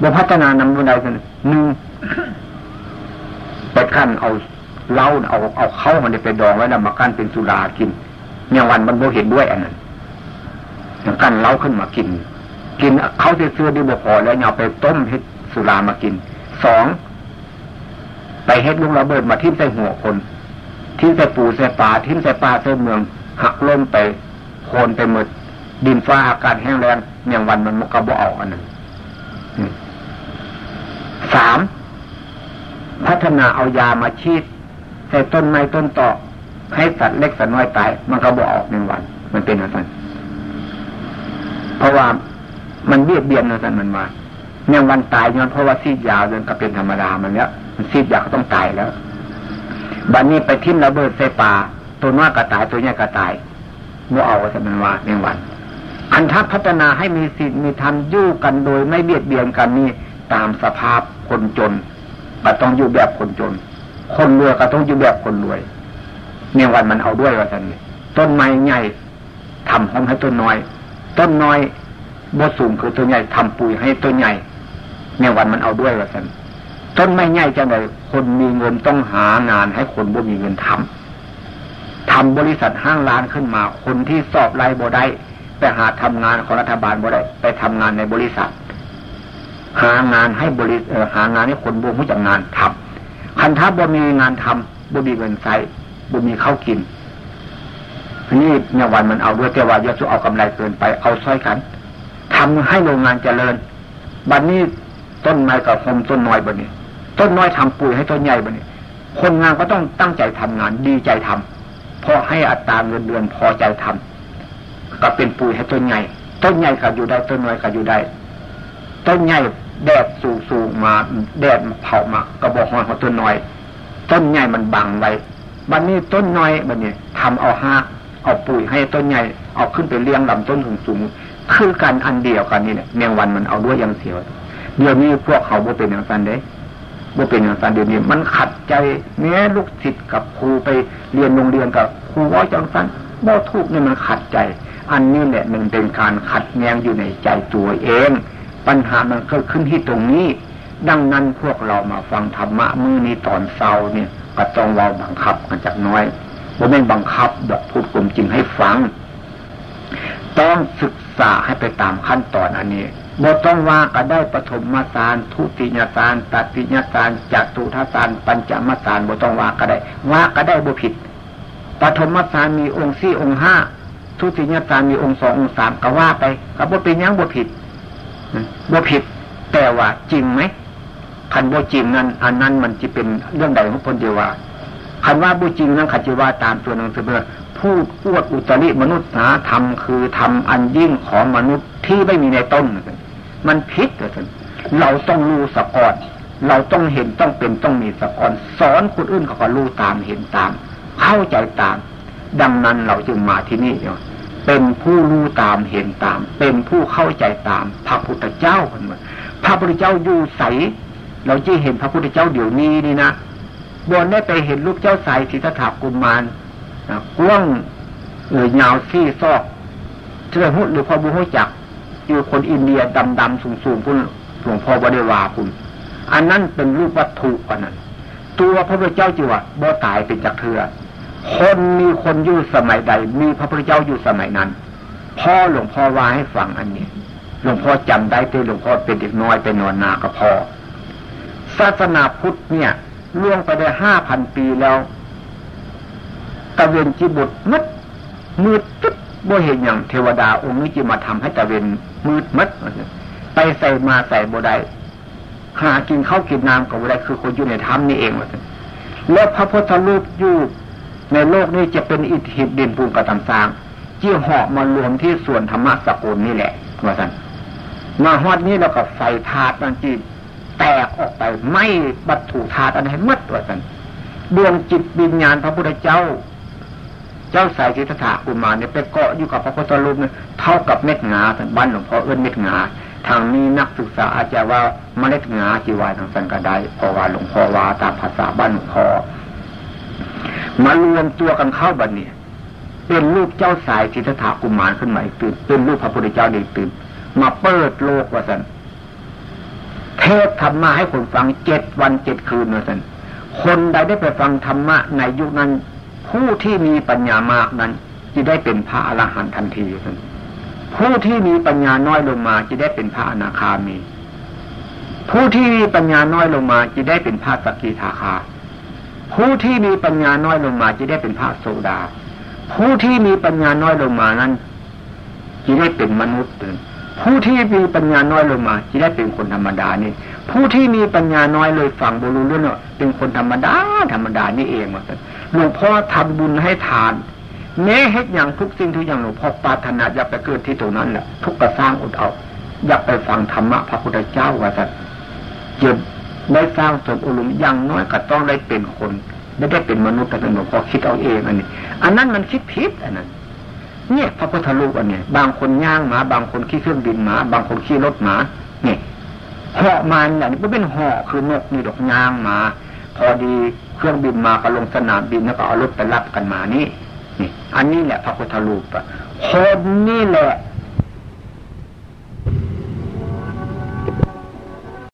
บ่พัฒนานำโบได้กันหนึ่งไปขั้นเอาเล้าเอาเอาเข้ามันไปดองไว้แล้วมากั้นเป็นสุรากินแมงวันมันโบเห็นด้วยอันนั้น กันเล้าขึ้นมากิน กินเขาจะเสื้อดีบ่พอแล้วเอาไปต้มเฮ็ดสุรามากินสองไปเฮ็ดลูกระเบิดมาทิ้งใส่หัวคนทิ้งใส่ปูใส่ป่าทิ้งใส่ป่าใส่เมือง หักล้มไปโคนไปหมดดินฟ้าอากาศแห้งแรงเมียงวันมันมกระบออกอันนั้นสามพัฒนาเอายามาชีดใส่ต้นไม้ต้นตอกให้สัตว์เล็กสัตว์น้อยตาย มันก็บอออกหนึ่งวัน มันเป็นอะไร เพราะว่ามันเบียดเบียนนะท่านมันมาเมียงวันตายย้อนเพราะว่าซีดยาวเดินก็เป็นธรรมดามันเนี้ยมันซีดยาวก็ต้องตายแล้วบัดนนี้ไปทิ้มระเบิดใส่ป่าตัวน้อยก็ตายตัวใหญ่ก็ตายเมื่อเอาจะเป็นว่าในวันอันทัพพัฒนาให้มีสิทธิ์มีธรรมยู่กันโดยไม่เบียดเบียนกันนี่ตามสภาพคนจนก็ต้องอยู่แบบคนจน คนรวยก็ต้องอยู่แบบคนรวยเนี่ยวันมันเอาด้วยว่าท่านต้นไม้ใหญ่ทำห้องให้ต้นน้อย ต้นน้อยบ่สูงคือต้นใหญ่ทำปุ๋ยให้ต้นใหญ่เนี่วันมันเอาด้วยว่าท่านต้นไม่ง่ายจังเลยคนมีเงินต้องหางานให้คนบ่มีเงินทำทำบริษัทห้างร้านขึ้นมา คนที่สอบไล่บ่ได้ไปหาทำงานของรัฐบาลบ่ได้ไปทำงานในบริษัท หางานให้บริหางานให้คนบ่รู้จักงานทำคันถ้าบ่มีงานทำบ่มีเงินใช้บ่มีข้าวกิน นี่เนี่ยวันมันเอาด้วยแต่ว่าอย่าจะเอากำไรเกินไปเอาซ้อยกันทำให้โรงงานเจริญ บัดนนี้ต้นไม้กับคมต้นน้อยบัดนี้ ต้นน้อยทำปุ๋ยให้ต้นใหญ่บัดนี้ คนงานก็ต้องตั้งใจทำงานดีใจทำเพราะให้อัตราเงินเดือนพอใจทำก็เป็นปุ๋ยให้ต้นใหญ่ต้นใหญ่ก็อยู่ได้ต้นน้อยก็อยู่ได้ ต้นใหญ่แดดสูงสูงมาแดดเผามาก็บอกหอนของต้นน้อย ต้นใหญ่มันบังไว้บัดนนี้ต้นน้อยบัดนี้ทำเอาห้า เอาปุ๋ยให้ต้นใหญ่เอาขึ้นไปเลี้ยงลำต้นสูงสูงคือกันอันเดียวกันนี่เนี่ยแมงวันมันเอาด้วยยังเสียวเดี๋ยวนี้พวกเขาบ่เป็นอย่างนั้นเด้บ่เป็นอย่างนั้นเดี๋ยวนี้ มันขัดใจแม้ลูกศิษย์กับครูไปเรียนโรงเรียนกับครูว่าจังสันบ่ทุกเนี่ยมันขัดใจ อันนี้แหละมันเป็นการขัดแย้งอยู่ในใจตัวเอง ปัญหามันเกิดขึ้นที่ตรงนี้ ดังนั้นพวกเรามาฟังธรรมะมือนี้ตอนเศร้าเนี่ยก็ต้องเราบังคับกันจากน้อย บ่ไม่บังคับแบบพูดกลมจริงให้ฟัง ต้องศึกษาให้ไปตามขั้นตอนอันนี้บ่ต้องว่าก็ได้ปฐมมาสารทุติยสารตติยสารจัตุทัสารปัญจมาสารบ่ต้องว่าก็ได้ ว่าก็ได้บ่ผิดปฐมมาสารมีองค์สี่องค์ห้าทุติยสารมีองค์สององค์สามก็ว่าไปก็บ่เป็นยังบ่ผิดบ่ผิด แต่ว่าจริงไหมคันบ่จริงนั้นอันนั้นมันจะเป็นเรื่องใดของคนเดียวว่า คันว่าบุจริงนั้นขัดจิว่าตามตัวหนังสือเบอพูดอวดอุตริมนุษย์าธรรมคือทำอันยิ่งของมนุษย์ที่ไม่มีในต้น มันพิษเลยเราต้องรู้สะกอนเราต้องเห็นต้องเป็นต้องมีสะกอนสอนคนอื่นเขาก็รู้ตามเห็นตาม เข้าใจตาม ดังนั้นเราจึงมาที่นี่เนี่ยเป็นผู้รู้ตามเห็นตาม เป็นผู้เข้าใจตาม พระพุทธเจ้าคนเหมือนพระพุทธเจ้าอยู่ใสเราจะเห็นพระพุทธเจ้าเดี๋ยวนี้นี่นะ บนได้ไปเห็นลูกเจ้าสายสิทธัตถกุมารกว้างเอ่ยยาวซี่ซอกเชื่อหุ่นหรือพอบุหุจักอยู่คนอินเดียดำดำสูงสูงคุณหลวงพ่อบริวาคุณ อันนั้นเป็นรูปวัตถุอันนั้น ตัวพระพุทธเจ้าจีว่าบ่ตายเป็นจักเถื่อคนมีคนอยู่สมัยใด มีพระพุทธเจ้าอยู่สมัยนั้น พ่อหลวงพ่อว่าให้ฟังอันนี้ หลวงพ่อจำได้ที่หลวงพ่อเป็นเด็กน้อยเป็นนอนนาก็พอศาสนาพุทธเนี่ย ล่วงไปได้ห้าพันปีแล้วตะเวนจิบุตรมัดมืดจุดบ่เห็นอย่างเทวดาองค์นี้จะมาทำให้ตะเวนมืดมัดไปใส่มาใส่บ่ได้หากินข้าวกินน้ำกับบ่ได้คือคนอยู่ในถ้ำนี่เองว่าแล้วพระพุทธรูปอยู่ในโลกนี้จะเป็นอิทธิดินปูนกระทำสร้างเจี่ยหอกมารวมที่ส่วนธรรมะสกุลนี่แหละว่าสันมาฮอดนี้เราก็ใส่ถาดนั่นจี แตกออกไปไม่บัตถุธาตุอันให้มัดว่าสันดวงจิตวิญญาณพระพุทธเจ้า เจ้าสายจิตถากุมารเนี่ยไปเกาะอยู่กับพระพุทธรูปเนี่ยเท่ากับเม็ดงาสันบ้านหลวงพ่อเอื้นเม็ดงาทางนี้นักศึกษาอาจจะว่าเมล็ดงาจีวายทางสันกระไดพราะว่าหลวงพ่อว่าตามภาษาบ้านหลวงพ่อมารวมตัวกันเข้าบันเนี่ยเป็นรูปเจ้าสายจิตถากุมารขึ้นมาอีกตื่นเป็นรูปพระพุทธเจ้าเด็กตื่นมาเปิดโลกว่าสัน เทศธรรมะให้คนฟังเจ็ดวันเจ็ดคืนนะท่านคนใดได้ไปฟังธรรมะในยุคนั้น ผู้ที่มีปัญญามากนั้น จะได้เป็นพระอรหันต์ทันทีท่านผู้ที่มีปัญญาน้อยลงมาจะได้เป็นพระอนาคามี ผู้ที่มีปัญญาน้อยลงมาจะได้เป็นพระสกิทาคา ผู้ที่มีปัญญาน้อยลงมาจะได้เป็นพระโสดา ผู้ที่มีปัญญาน้อยลงมานั้นจะได้เป็นมนุษย์ ผู้ที่มีปัญญาน้อยลงมาจะได้เป็นคนธรรมดานี่ ผู้ที่มีปัญญาน้อยเลยฟังบรูเรื่องเนาะเป็นคนธรรมดาธรรมดานี่เองว่าหลวงพ่อทำบุญให้ทานแม้เฮ็ดอย่างทุกสิ่งทุกอย่างหลวงพ่อปรารถนาอยากไปเกิดที่ตรงนั้นแหละทุกกระสร้างอุดเอาอยากไปฟังธรรมะพระพุทธเจ้าว่าสัตว์จะได้สร้างสมอุลุมอย่างน้อยก็ต้องได้เป็นคนไม่ได้เป็นมนุษย์แต่หลวงพ่อคิดเอาเองอันนี้ อันนั้นมันคิดผิดอันนั้น เนี่ย พระพุทธรูปอันเนี้ยบางคนย่างหมา บางคนขี่เครื่องบินหมา บางคนขี่รถหมาเนี่ยเหาะมาเนี่ยนี่เป็นเหาะคือนกนี่ดอกย่างหมา พอดีเครื่องบินมาก็ลงสนามบินแล้วก็เอารถไปรับกันมานี่นี่ อันนี้แหละพระพุทธรูปอะคนนี่แหละ